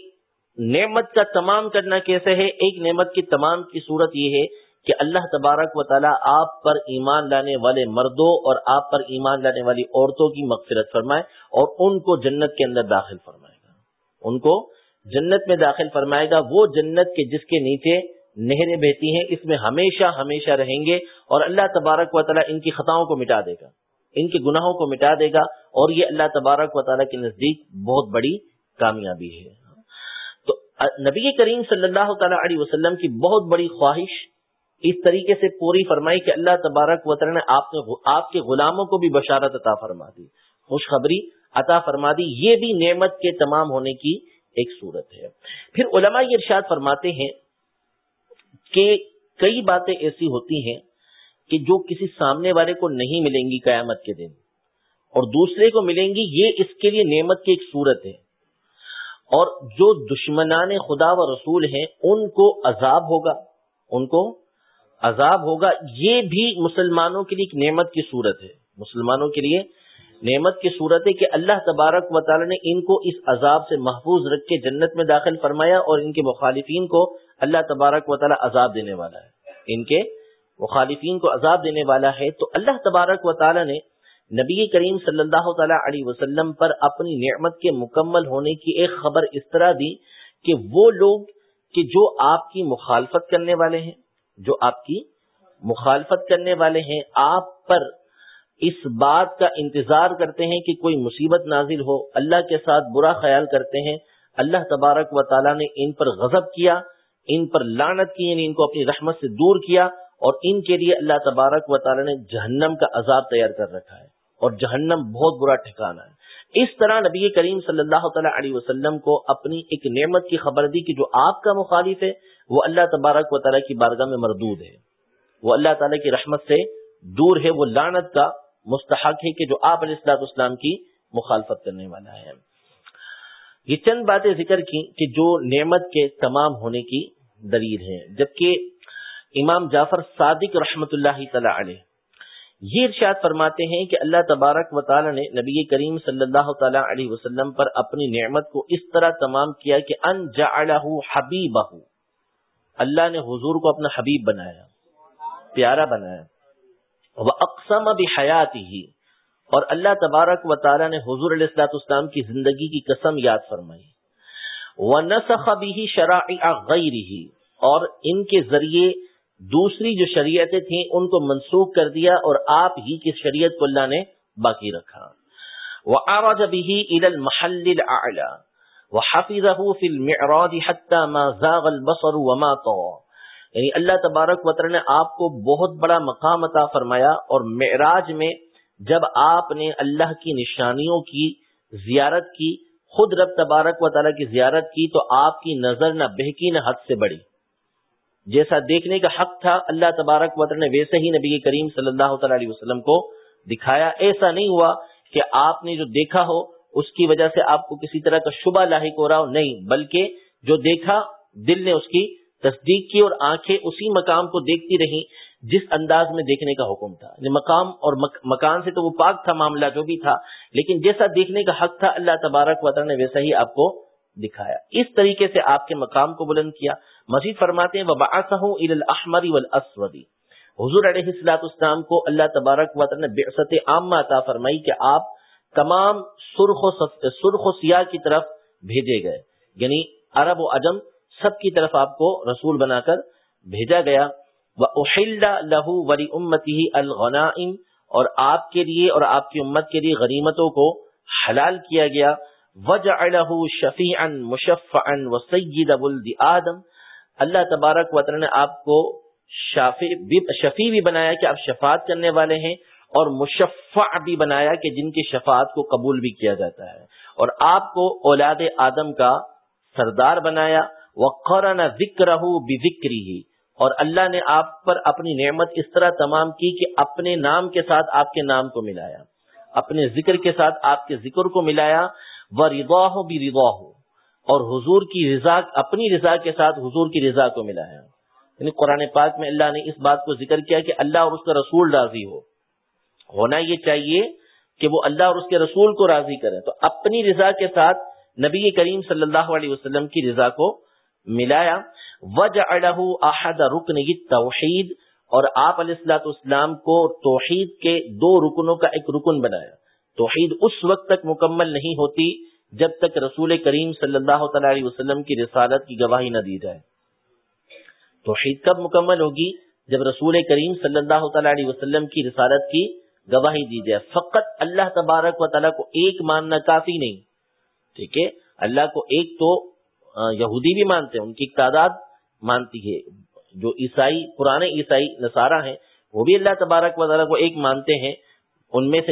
نعمت کا تمام کرنا کیسے ہے؟ ایک نعمت کی تمام کی صورت یہ ہے کہ اللہ تبارک و تعالی آپ پر ایمان لانے والے مردوں اور آپ پر ایمان لانے والی عورتوں کی مغفرت فرمائے اور ان کو جنت کے اندر داخل فرمائے گا۔ ان کو جنت میں داخل فرمائے گا، وہ جنت کے جس کے نیچے نہریں بہتی ہیں، اس میں ہمیشہ ہمیشہ رہیں گے اور اللہ تبارک و تعالیٰ ان کی خطاؤں کو مٹا دے گا۔ ان کے گناہوں کو مٹا دے گا اور یہ اللہ تبارک و تعالیٰ کے نزدیک بہت بڑی کامیابی ہے۔ تو نبی کریم صلی اللہ تعالیٰ علیہ وسلم کی بہت بڑی خواہش اس طریقے سے پوری فرمائی کہ اللہ تبارک و تعالیٰ نے آپ آپ کے غلاموں کو بھی بشارت عطا فرما دی۔ خوشخبری عطا فرما دی۔ یہ بھی نعمت کے تمام ہونے کی ایک صورت ہے۔ پھر علماء یہ ارشاد فرماتے ہیں کہ کئی باتیں ایسی ہوتی ہیں کہ جو کسی سامنے والے کو نہیں ملیں گی قیامت کے دن اور دوسرے کو ملیں گی، یہ اس کے لیے نعمت کی ایک صورت ہے۔ اور جو دشمنان خدا و رسول ہیں، ان کو عذاب ہوگا۔ ان کو عذاب ہوگا۔ یہ بھی مسلمانوں کے لیے ایک نعمت کی صورت ہے۔ مسلمانوں کے لیے نعمت کی صورت ہے کہ اللہ تبارک و تعالی نے ان کو اس عذاب سے محفوظ رکھ کے جنت میں داخل فرمایا اور ان کے مخالفین کو اللہ تبارک و تعالی عذاب دینے والا ہے۔ ان کے مخالفین کو عذاب دینے والا ہے۔ تو اللہ تبارک و تعالی نے نبی کریم صلی اللہ تعالی علیہ وسلم پر اپنی نعمت کے مکمل ہونے کی ایک خبر اس طرح دی کہ وہ لوگ کہ جو آپ کی مخالفت کرنے والے ہیں، جو آپ کی مخالفت کرنے والے ہیں، آپ پر اس بات کا انتظار کرتے ہیں کہ کوئی مصیبت نازل ہو، اللہ کے ساتھ برا خیال کرتے ہیں۔ اللہ تبارک و تعالیٰ نے ان پر غضب کیا۔ ان پر لانت کی یعنی ان کو اپنی رحمت سے دور کیا اور ان کے لیے اللہ تبارک و تعالیٰ نے جہنم کا عذاب تیار کر رکھا ہے اور جہنم بہت برا ٹھکانا ہے۔ اس طرح نبی کریم صلی اللہ تعالیٰ علیہ وسلم کو اپنی ایک نعمت کی خبر دی کہ جو آپ کا مخالف ہے، وہ اللہ تبارک و تعالیٰ کی بارگاہ میں مردود ہے۔ وہ اللہ تعالیٰ کی رحمت سے دور ہے، وہ لانت کا مستحق ہے کہ جو آپ علیہ السلاط اسلام کی مخالفت کرنے والا ہے۔ یہ چند باتیں ذکر کی کہ جو نعمت کے تمام ہونے کی دلیل ہے جبکہ امام جعفر صادق رحمت اللہ تعالی علیہ یہ ارشاد فرماتے ہیں کہ اللہ تبارک و تعالی نے نبی کریم صلی اللہ تعالی علیہ وسلم پر اپنی نعمت کو اس طرح تمام کیا کہ ان حبیبہ اللہ نے حضور کو اپنا حبیب بنایا، پیارا بنایا۔ وہ اقسام اب حیات ہی اور اللہ تبارک و تعالی نے حضور علیہ السلاط اسلام کی زندگی کی قسم یاد فرمائی۔ وہ نسخ بھی شرائع غیر ہی اور ان کے ذریعے دوسری جو شریعتیں تھیں ان کو منسوخ کر دیا اور آپ ہی کی شریعت کو اللہ نے باقی رکھا۔ وہ آواز بھی عید المحل وہ حافظ یعنی اللہ تبارک وطر نے آپ کو بہت بڑا مقام عطا فرمایا اور معراج میں جب آپ نے اللہ کی نشانیوں کی زیارت کی خود رب تبارک و تعالیٰ کی زیارت کی تو آپ کی نظر نہ بہکی نہ حد سے بڑی جیسا دیکھنے کا حق تھا، اللہ تبارک وطر نے ویسے ہی نبی کریم صلی اللہ تعالی علیہ وسلم کو دکھایا۔ ایسا نہیں ہوا کہ آپ نے جو دیکھا ہو، اس کی وجہ سے آپ کو کسی طرح کا شبہ لاحق ہو رہا ہو۔ نہیں، بلکہ جو دیکھا، دل نے اس کی تصدیق کی اور آنکھیں اسی مقام کو دیکھتی رہی جس انداز میں دیکھنے کا حکم تھا۔ یعنی مقام اور مکان سے تو وہ پاک تھا، معاملہ جو بھی تھا، لیکن جیسا دیکھنے کا حق تھا، اللہ تبارک وطر نے ویسا ہی آپ کو دکھایا۔ اس طریقے سے آپ کے مقام کو بلند کیا۔ مزید فرماتے ہیں حضور علیہ السلاط اسلام کو اللہ تبارک و نے بےست عامہ عطا فرمائی کہ آپ تمام سرخ و سرخ و سیاہ کی طرف بھیجے گئے۔ یعنی عرب و عجم، سب کی طرف آپ کو رسول بنا کر بھیجا گیا۔ وہ لہو وری امتی الغنائم اور آپ کے لیے اور آپ کی امت کے لیے غنیمتوں کو حلال کیا گیا۔ وجعله شفیعا مشفعا وسید ولد آدم۔ اللہ تبارک وطر نے آپ کو شفیع بھی بنایا کہ آپ شفاعت کرنے والے ہیں اور مشفع بھی بنایا کہ جن کی شفاعت کو قبول بھی کیا جاتا ہے۔ اور آپ کو اولاد آدم کا سردار بنایا۔ وقرن ذکرہ بذکری ہی اور اللہ نے آپ پر اپنی نعمت اس طرح تمام کی کہ اپنے نام کے ساتھ آپ کے نام کو ملایا۔ اپنے ذکر کے ساتھ آپ کے ذکر کو ملایا۔ وہ رضا ہو بھی رضا ہو اور حضور کی رضا، اپنی رضا کے ساتھ حضور کی رضا کو ملایا۔ یعنی قرآن پاک میں اللہ نے اس بات کو ذکر کیا کہ اللہ اور اس کا رسول راضی ہو۔ ہونا یہ چاہیے کہ وہ اللہ اور اس کے رسول کو راضی کرے۔ تو اپنی رضا کے ساتھ نبی کریم صلی اللہ علیہ وسلم کی رضا کو ملایا۔ وج احد رکن توحید اور آپ علیہ السلاۃ اسلام کو توحید کے دو رکنوں کا ایک رکن بنایا۔ توحید اس وقت تک مکمل نہیں ہوتی جب تک رسول کریم صلی اللہ تعالی علیہ وسلم کی رسالت کی گواہی نہ دی جائے۔ توحید کب مکمل ہوگی؟ جب رسول کریم صلی اللہ تعالی علیہ وسلم کی رسالت کی گواہی دی جائے۔ فقط اللہ تبارک و تعالیٰ کو ایک ماننا کافی نہیں۔ ٹھیک ہے؟ اللہ کو ایک تو یہودی بھی مانتے ہیں، ان کی تعداد مانتی ہے۔ جو عیسائی، پرانے عیسائی نصارہ ہیں، وہ بھی اللہ تبارک و تعالیٰ کو ایک مانتے ہیں۔ ان میں سے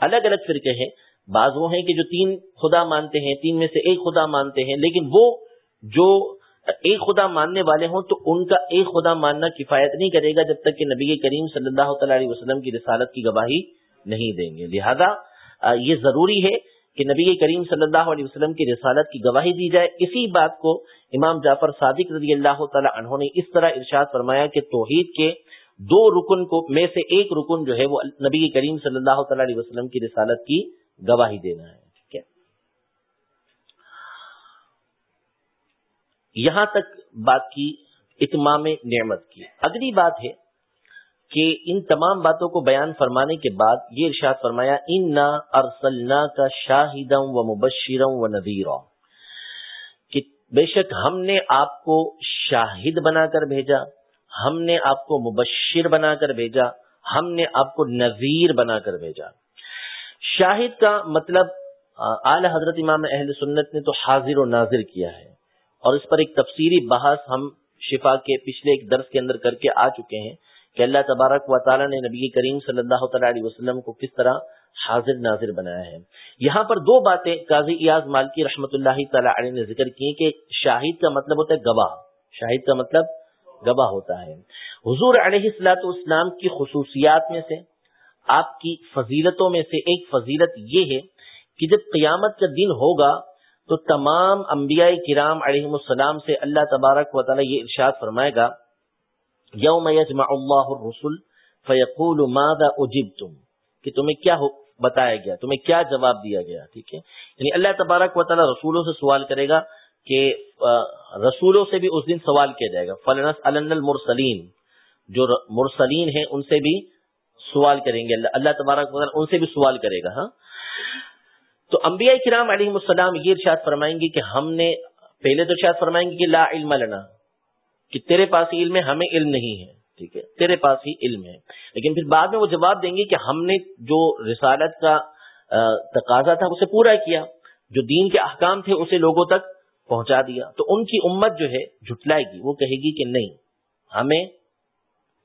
الگ الگ فرقے ہیں۔ بعض وہ ہیں کہ جو تین خدا مانتے ہیں، تین میں سے ایک خدا مانتے ہیں، لیکن وہ جو ایک خدا ماننے والے ہوں تو ان کا ایک خدا ماننا کفایت نہیں کرے گا جب تک کہ نبی کریم صلی اللہ تعالی علیہ وسلم کی رسالت کی گواہی نہیں دیں گے۔ لہذا یہ ضروری ہے کہ نبی کریم صلی اللہ علیہ وسلم کی رسالت کی گواہی دی جائے، اسی بات کو امام جعفر صادق رضی اللہ تعالی عنہ نے اس طرح ارشاد فرمایا کہ توحید کے دو رکن کو میں سے ایک رکن جو ہے وہ نبی کریم صلی اللہ تعالی علیہ وسلم کی رسالت کی گواہی دینا ہے، ٹھیک ہے؟ یہاں تک بات کی، اتمام نعمت کی۔ اگلی بات ہے کہ ان تمام باتوں کو بیان فرمانے کے بعد یہ ارشاد فرمایا ان نہ ارسلنا کا شاہدم و مبشرم و نذیر کہ بے شک ہم نے آپ کو شاہد بنا کر بھیجا، ہم نے آپ کو مبشر بنا کر بھیجا، ہم نے آپ کو نذیر بنا کر بھیجا۔ شاہد کا مطلب اعلی حضرت امام اہل سنت نے تو حاضر و ناظر کیا ہے، اور اس پر ایک تفسیری بحث ہم شفا کے پچھلے ایک درس کے اندر کر کے آ چکے ہیں۔ کہ اللہ تبارک و تعالیٰ نے نبی کریم صلی اللہ تعالی علیہ وسلم کو کس طرح حاضر ناظر بنایا ہے۔ یہاں پر دو باتیں قاضی ایاز مالکی رحمت اللہ تعالی علیہ نے ذکر کی کہ شاہد کا مطلب ہوتا ہے گواہ، شاہد کا مطلب گواہ ہوتا ہے۔ حضور علیہ السلاۃ اسلام کی خصوصیات میں سے، آپ کی فضیلتوں میں سے ایک فضیلت یہ ہے کہ جب قیامت کا دن ہوگا تو تمام انبیاء کرام علیہ السلام سے اللہ تبارک و تعالی یہ ارشاد فرمائے گا یوم یجمع اللہ الرسل فیقول ماذا اجب تم کہ تمہیں کیا بتایا گیا، تمہیں کیا جواب دیا گیا، ٹھیک ہے؟ یعنی اللہ تبارک و تعالیٰ رسولوں سے سوال کرے گا کہ رسولوں سے بھی اس دن سوال کیا جائے گا۔ فلنس المرسلین جو مرسلین ہیں، ان سے بھی سوال کریں گے۔ اللہ اللہ تبارک و تعالیٰ ان سے بھی سوال کرے گا ہاں؟ تو انبیاء کرام علیہ السلام یہ ارشاد فرمائیں گے کہ ہم نے پہلے تو ارشاد فرمائیں گے کہ لا علم لنا۔ کہ تیرے پاس علم ہے، ہمیں علم نہیں ہے، ٹھیک ہے؟ تیرے پاس ہی علم ہے۔ لیکن پھر بعد میں وہ جواب دیں گے کہ ہم نے جو رسالت کا تقاضا تھا، اسے پورا کیا۔ جو دین کے احکام تھے، اسے لوگوں تک پہنچا دیا۔ تو ان کی امت جو ہے، جھٹلائے گی۔ وہ کہے گی کہ نہیں، ہمیں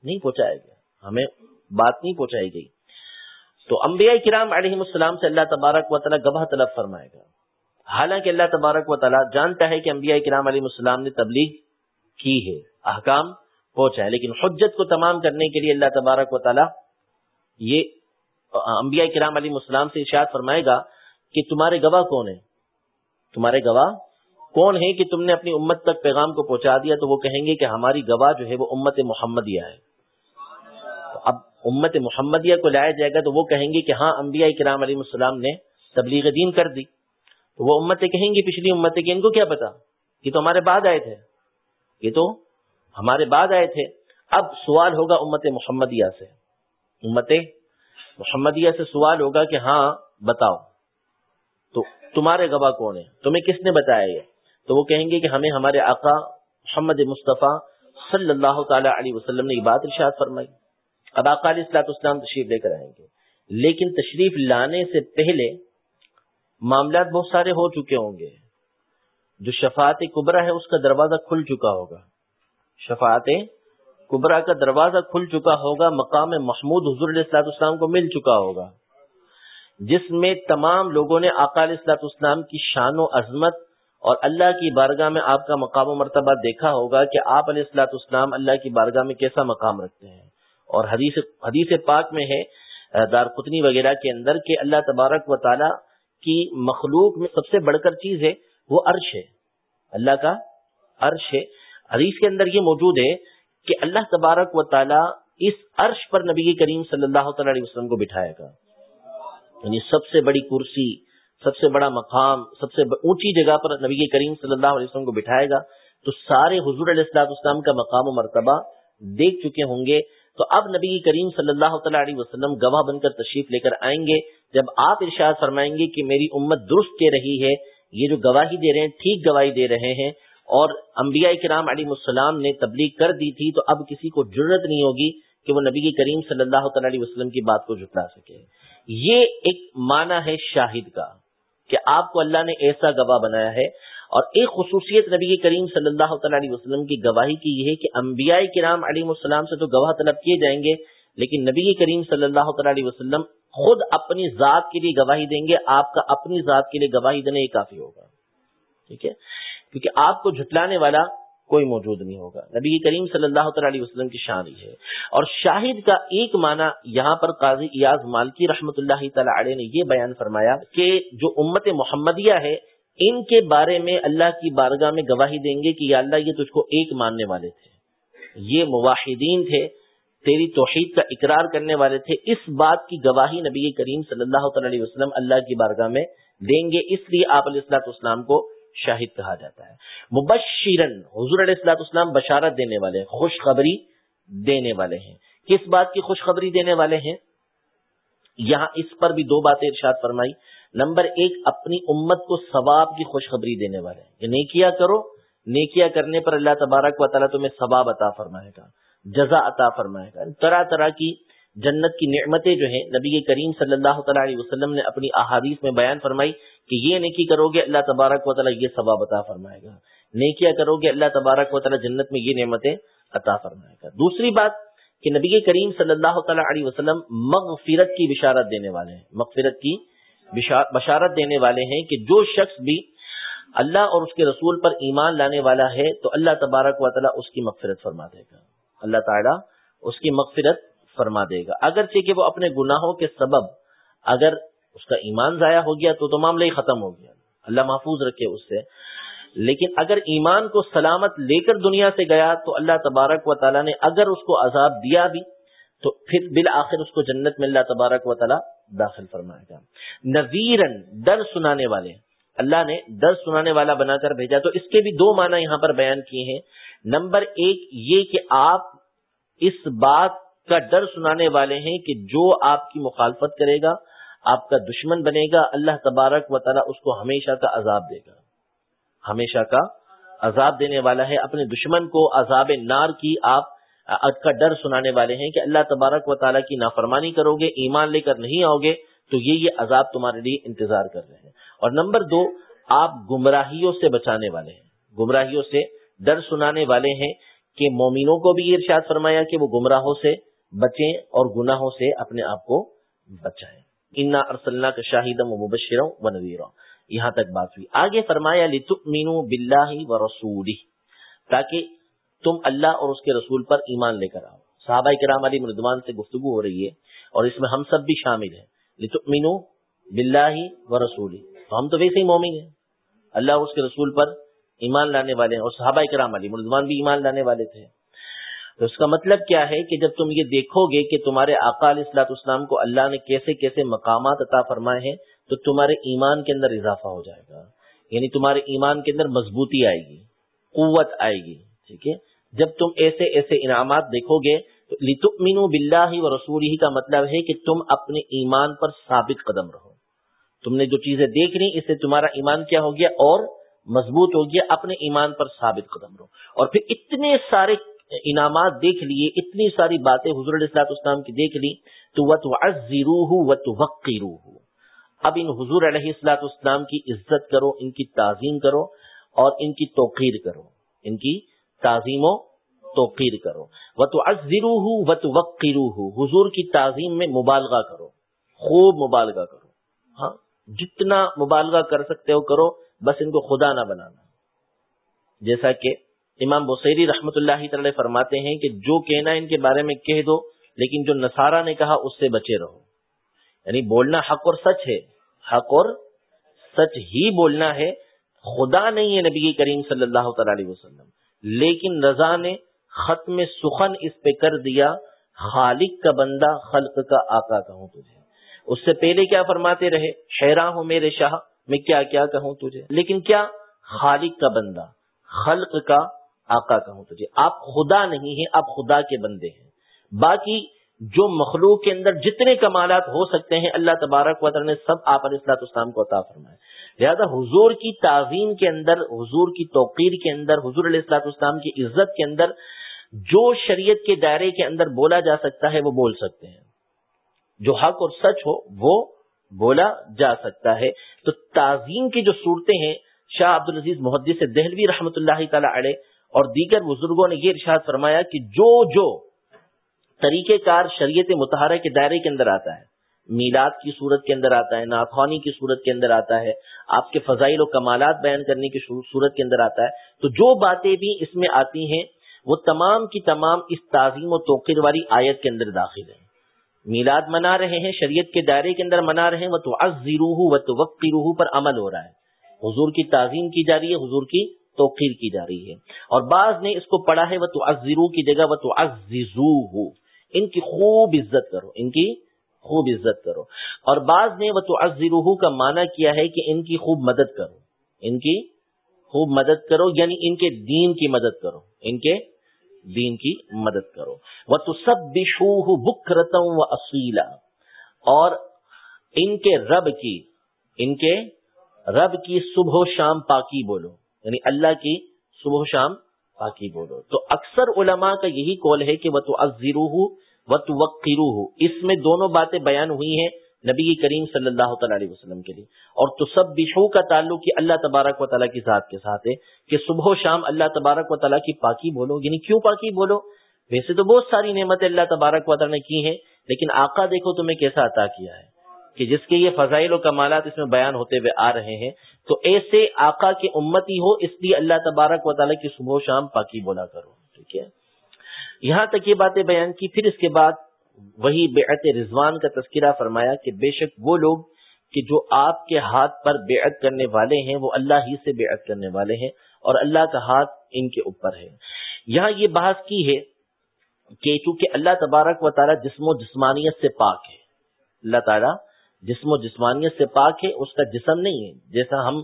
نہیں پہنچایا گیا۔ ہمیں بات نہیں پہنچائی گئی۔ تو انبیاء کرام علیہ السلام سے اللہ تبارک و تعالیٰ گواہ طلب فرمائے گا۔ حالانکہ اللہ تبارک و تعالیٰ جانتا ہے کہ انبیاء کرام علیہ السلام نے تبلیغ کی ہے، احکام پہنچا ہے۔ لیکن حجت کو تمام کرنے کے لیے اللہ تبارک و تعالیٰ یہ انبیاء کرام علیہ السلام سے ارشاد فرمائے گا کہ تمہارے گواہ کون ہیں؟ تمہارے گواہ کون ہے کہ تم نے اپنی امت تک پیغام کو پہنچا دیا تو وہ کہیں گے کہ ہماری گواہ جو ہے وہ امت محمدیہ ہے۔ اب امت محمدیہ کو لایا جائے گا تو وہ کہیں گے کہ ہاں انبیاء کرام علیہ السلام نے تبلیغ دین کر دی۔ تو وہ امتیں کہیں گی پچھلی امتیں کہ ان کو کیا پتا؟ یہ تو ہمارے بعد آئے تھے۔ یہ تو ہمارے بعد آئے تھے۔ اب سوال ہوگا امت محمدیہ سے۔ امت محمدیہ سے سوال ہوگا کہ ہاں بتاؤ۔ تو تمہارے گواہ کون ہیں؟ تمہیں کس نے بتایا یہ؟ تو وہ کہیں گے کہ ہمیں ہمارے آقا محمد مصطفیٰ صلی اللہ تعالی علیہ وسلم نے یہ بات ارشاد فرمائی۔ اب آقا علیہ السلاط اسلام تشریف لے کر آئیں گے۔ لیکن تشریف لانے سے پہلے معاملات بہت سارے ہو چکے ہوں گے۔ جو شفاعت کبرا ہے اس کا دروازہ کھل چکا ہوگا۔ شفاعت کبرا کا دروازہ کھل چکا ہوگا، مقام محمود حضور علیہ السلاط اسلام کو مل چکا ہوگا۔ جس میں تمام لوگوں نے آقا علیہ السلاط اسلام کی شان و عظمت اور اللہ کی بارگاہ میں آپ کا مقام و مرتبہ دیکھا ہوگا کہ آپ علیہ السلاط اسلام اللہ کی بارگاہ میں کیسا مقام رکھتے ہیں۔ اور حدیث حدیث پاک میں ہے دار قطنی وغیرہ کے اندر کہ اللہ تبارک و تعالی کی مخلوق میں سب سے بڑھ کر چیز ہے وہ عرش ہے۔ اللہ کا عرش ہے۔ حدیث کے اندر یہ موجود ہے کہ اللہ تبارک و تعالی اس عرش پر نبی کریم صلی اللہ تعالی علیہ وسلم کو بٹھائے گا۔ یعنی سب سے بڑی کرسی، سب سے بڑا مقام، سب سے اونچی جگہ پر نبی کریم صلی اللہ علیہ وسلم کو بٹھائے گا۔ تو سارے حضور علیہ السلاط اسلام کا مقام و مرتبہ دیکھ چکے ہوں گے۔ تو اب نبی کریم صلی اللہ تعالی علیہ وسلم گواہ بن کر تشریف لے کر آئیں گے۔ جب آپ ارشاد فرمائیں گے کہ میری امت درست کے رہی ہے یہ جو گواہی دے رہے ہیں، ٹھیک گواہی دے رہے ہیں اور انبیاء کرام علیہ السلام نے تبلیغ کر دی تھی، تو اب کسی کو ضرورت نہیں ہوگی کہ وہ نبی کریم صلی اللہ تعالی علیہ وسلم کی بات کو جھٹلا سکے۔ یہ ایک معنی ہے شاہد کا کہ آپ کو اللہ نے ایسا گواہ بنایا ہے۔ اور ایک خصوصیت نبی کریم صلی اللہ تعالی علیہ وسلم کی گواہی کی یہ ہے کہ انبیاء کرام علیہ السلام سے تو گواہ طلب کیے جائیں گے، لیکن نبی کریم صلی اللہ تعالی علیہ وسلم خود اپنی ذات کے لیے گواہی دیں گے، آپ کا اپنی ذات کے لیے گواہی دینا یہ کافی ہوگا۔ ٹھیک ہے؟ کیونکہ آپ کو جھٹلانے والا کوئی موجود نہیں ہوگا۔ نبی کریم صلی اللہ تعالی علیہ وسلم کی شان ہی ہے۔ اور شاہد کا ایک معنی یہاں پر قاضی ایاز مالکی رحمت اللہ تعالی علیہ نے یہ بیان فرمایا کہ جو امت محمدیہ ہے، ان کے بارے میں اللہ کی بارگاہ میں گواہی دیں گے کہ یا اللہ یہ تجھ کو ایک ماننے والے تھے۔ یہ مواحدین تھے۔ تیری توحید کا اقرار کرنے والے تھے، اس بات کی گواہی نبی کریم صلی اللہ تعالی علیہ وسلم اللہ کی بارگاہ میں دیں گے، اس لیے آپ علیہ السلاط اسلام کو شاہد کہا جاتا ہے۔ مبشرن حضور علیہ السلاط اسلام بشارت دینے والے ہیں خوشخبری دینے والے ہیں۔ کس بات کی خوشخبری دینے والے ہیں؟ یہاں اس پر بھی دو باتیں ارشاد فرمائی۔ نمبر ایک، اپنی امت کو ثواب کی خوشخبری دینے والے کہ نیکیا کرو؟ نیکیا کرنے پر اللہ تبارک و تعالیٰ تمہیں ثواب عطا فرمائے گا۔ جزا عطا فرمائے گا۔ طرح طرح کی جنت کی نعمتیں جو ہیں، نبی کریم صلی اللہ تعالیٰ علیہ وسلم نے اپنی احادیث میں بیان فرمائی کہ یہ نیکی کرو گے، اللہ تبارک و تعالیٰ یہ ثواب عطا فرمائے گا۔ نیکیا کرو گے، اللہ تبارک و تعالیٰ جنت میں یہ نعمتیں عطا فرمائے گا۔ دوسری بات کہ نبی کریم صلی اللہ تعالیٰ علیہ وسلم مغفرت کی بشارت دینے والے ہیں۔ مغفرت کی بشارت دینے والے ہیں کہ جو شخص بھی اللہ اور اس کے رسول پر ایمان لانے والا ہے تو اللہ تبارک و تعالیٰ اس کی مغفرت فرما دے گا۔ اللہ تعالیٰ اس کی مغفرت فرما دے گا۔ اگرچہ کہ وہ اپنے گناہوں کے سبب اگر اس کا ایمان ضائع ہو گیا تو تو معاملہ ہی ختم ہو گیا۔ اللہ محفوظ رکھے اس سے۔ لیکن اگر ایمان کو سلامت لے کر دنیا سے گیا تو اللہ تبارک و تعالیٰ نے اگر اس کو عذاب دیا بھی تو پھر بالآخر اس کو جنت میں اللہ تبارک و تعالیٰ داخل فرمائے گا۔ نویرن در سنانے والے۔ اللہ نے در سنانے والا بنا کر بھیجا۔ تو اس کے بھی دو معنی یہاں پر بیان کیے ہیں۔ نمبر ایک یہ کہ آپ اس بات کا ڈر سنانے والے ہیں کہ جو آپ کی مخالفت کرے گا، آپ کا دشمن بنے گا، اللہ تبارک و تعالیٰ اس کو ہمیشہ کا عذاب دے گا۔ ہمیشہ کا عذاب دینے والا ہے۔ اپنے دشمن کو عذاب نار کی آپ کا ڈر سنانے والے ہیں کہ اللہ تبارک و تعالیٰ کی نافرمانی کرو گے، ایمان لے کر نہیں آؤ گے، تو یہ یہ عذاب تمہارے لیے انتظار کر رہے ہیں۔ اور نمبر دو، آپ گمراہیوں سے بچانے والے ہیں۔ گمراہیوں سے ڈر سنانے والے ہیں کہ مومنوں کو بھی ارشاد فرمایا کہ وہ گمراہوں سے بچیں اور گناہوں سے اپنے آپ کو بچائیں۔ انا ارسلنا کا شاہدم و مبشروں و نویروں یہاں تک بات ہوئی۔ آگے فرمایا، لتؤمنوا باللہ و رسولی تاکہ تم اللہ اور اس کے رسول پر ایمان لے کر آؤ۔ صحابہ کرام علی مردوان سے گفتگو ہو رہی ہے اور اس میں ہم سب بھی شامل ہیں۔ لتؤمنوا باللہ و رسولی تو ہم تو ویسے ہی مومن ہیں۔ اللہ اور اس کے رسول پر ایمان لانے والے ہیں اور صحابہ کرام علی مردوان بھی ایمان لانے والے تھے۔ تو اس کا مطلب کیا ہے کہ جب تم یہ دیکھو گے کہ تمہارے علیہ السلاط اسلام کو اللہ نے کیسے کیسے مقامات عطا فرمائے ہیں، تو تمہارے ایمان کے اندر اضافہ ہو جائے گا۔ یعنی تمہارے ایمان کے اندر مضبوطی آئے گی، قوت آئے گی، ٹھیک ہے؟ جب تم ایسے ایسے انعامات دیکھو گے، تو لطمین بلّہ و رسول ہی کا مطلب ہے کہ تم اپنے ایمان پر ثابت قدم رہو۔ تم نے جو چیزیں دیکھ لی اس سے تمہارا ایمان کیا ہو گیا اور مضبوط ہو گیا اپنے ایمان پر ثابت قدم رہو اور پھر اتنے سارے انعامات دیکھ لیے، اتنی ساری باتیں حضور السلاط اسلام کی دیکھ لی، تو وہ تو اب ان حضور علیہ السلاط اسلام کی عزت کرو، ان کی تعظیم کرو اور ان کی توقیر کرو۔ ان کی تعظیم و توقیر کرو۔ وہ تو ازرو ہوں و تو حضور کی تعظیم میں مبالغہ کرو، خوب مبالغہ کرو۔ ہاں جتنا مبالغہ کر سکتے ہو کرو بس ان کو خدا نہ بنانا۔ جیسا کہ امام بسیری رحمت اللہ تعالی فرماتے ہیں کہ جو کہنا ان کے بارے میں کہہ دو، لیکن جو نصارہ نے کہا اس سے بچے رہو۔ یعنی بولنا حق اور سچ ہے۔ حق اور سچ ہی بولنا ہے۔ خدا نہیں ہے نبی کریم صلی اللہ تعالی علیہ وسلم۔ لیکن رضا نے ختم سخن اس پہ کر دیا، خالق کا بندہ خلق کا آقا کہوں تجھے۔ اس سے پہلے کیا فرماتے رہے؟ حیران ہوں میرے شاہ۔ میں کیا کیا کہوں تجھے؟ لیکن کیا خالق کا بندہ، خلق کا آقا کہوں تجھے؟ آپ خدا نہیں ہیں، آپ خدا کے بندے ہیں۔ باقی جو مخلوق کے اندر جتنے کمالات ہو سکتے ہیں، اللہ تبارک و تعالی نے سب آپ علیہ السلاط اسلام کو عطا فرمائے۔ لہٰذا حضور کی تعظیم کے اندر، حضور کی توقیر کے اندر، حضور علیہ السلاط اسلام کی عزت کے اندر جو شریعت کے دائرے کے اندر بولا جا سکتا ہے، وہ بول سکتے ہیں۔ جو حق اور سچ ہو، وہ بولا جا سکتا ہے۔ تو تعظیم کی جو صورتیں ہیں، شاہ عبد العزیز محدث دہلوی رحمۃ اللہ تعالی علیہ اور دیگر بزرگوں نے یہ ارشاد فرمایا کہ جو جو طریقہ کار شریعت متحرہ کے دائرے کے اندر آتا ہے، میلاد کی صورت کے اندر آتا ہے، ناخوانی کی صورت کے اندر آتا ہے، آپ کے فضائل و کمالات بیان کرنے کی صورت کے اندر آتا ہے، تو جو باتیں بھی اس میں آتی ہیں، وہ تمام کی تمام اس تعظیم و توقیر والی آیت کے اندر داخل ہیں۔ میلاد منا رہے ہیں، شریعت کے دائرے کے اندر منا رہے ہیں وہ تو روح و تو وقتی روح پر عمل ہو رہا ہے۔ حضور کی تعظیم کی جا رہی ہے، حضور کی توقیر کی جا رہی ہے۔ اور بعض نے اس کو پڑھا ہے وہ تو ازرو کی جگہ وہ تو ان کی خوب عزت کرو، ان کی خوب عزت کرو۔ اور بعض نے وہ تو کا معنی کیا ہے کہ ان کی خوب مدد کرو۔ ان کی خوب مدد کرو یعنی ان کے دین کی مدد کرو۔ ان کے دین کی مدد کرو۔ وہ تو سب بشوہ بکرتم و اصیلا اور ان کے رب کی، ان کے رب کی صبح و شام پاکی بولو۔ یعنی اللہ کی صبح و شام پاکی بولو۔ تو اکثر علماء کا یہی کول ہے کہ وہ تو ازرو و تو اس میں دونوں باتیں بیان ہوئی ہیں۔ نبی کریم صلی اللہ تعالی علیہ وسلم کے لیے۔ اور تو سب بشو کا تعلق اللہ تبارک و تعالیٰ کی ذات کے ساتھ ہے کہ صبح و شام اللہ تبارک و تعالیٰ کی پاکی بولو یعنی کیوں پاکی بولو؟ ویسے تو بہت ساری نعمتیں اللہ تبارک و تعالیٰ نے کی ہیں، لیکن آقا دیکھو تمہیں کیسا عطا کیا ہے۔ کہ جس کے یہ فضائل و کمالات اس میں بیان ہوتے ہوئے آ رہے ہیں، تو ایسے آقا کی امتی ہو، اس لیے اللہ تبارک و تعالیٰ کی صبح و شام پاکی بولا کرو۔ ٹھیک ہے؟ یہاں تک یہ باتیں بیان کی، پھر اس کے بعد وہی بیعت رضوان کا تذکرہ فرمایا کہ بے شک وہ لوگ کہ جو آپ کے ہاتھ پر بیعت کرنے والے ہیں، وہ اللہ ہی سے بیعت کرنے والے ہیں اور اللہ کا ہاتھ ان کے اوپر ہے۔ یہاں یہ بحث کی ہے کہ چونکہ اللہ تبارک و تعالیٰ جسم و جسمانیت سے پاک ہے۔ اللہ تعالیٰ جسم و جسمانیت سے پاک ہے، اس کا جسم نہیں ہے۔ جیسا ہم،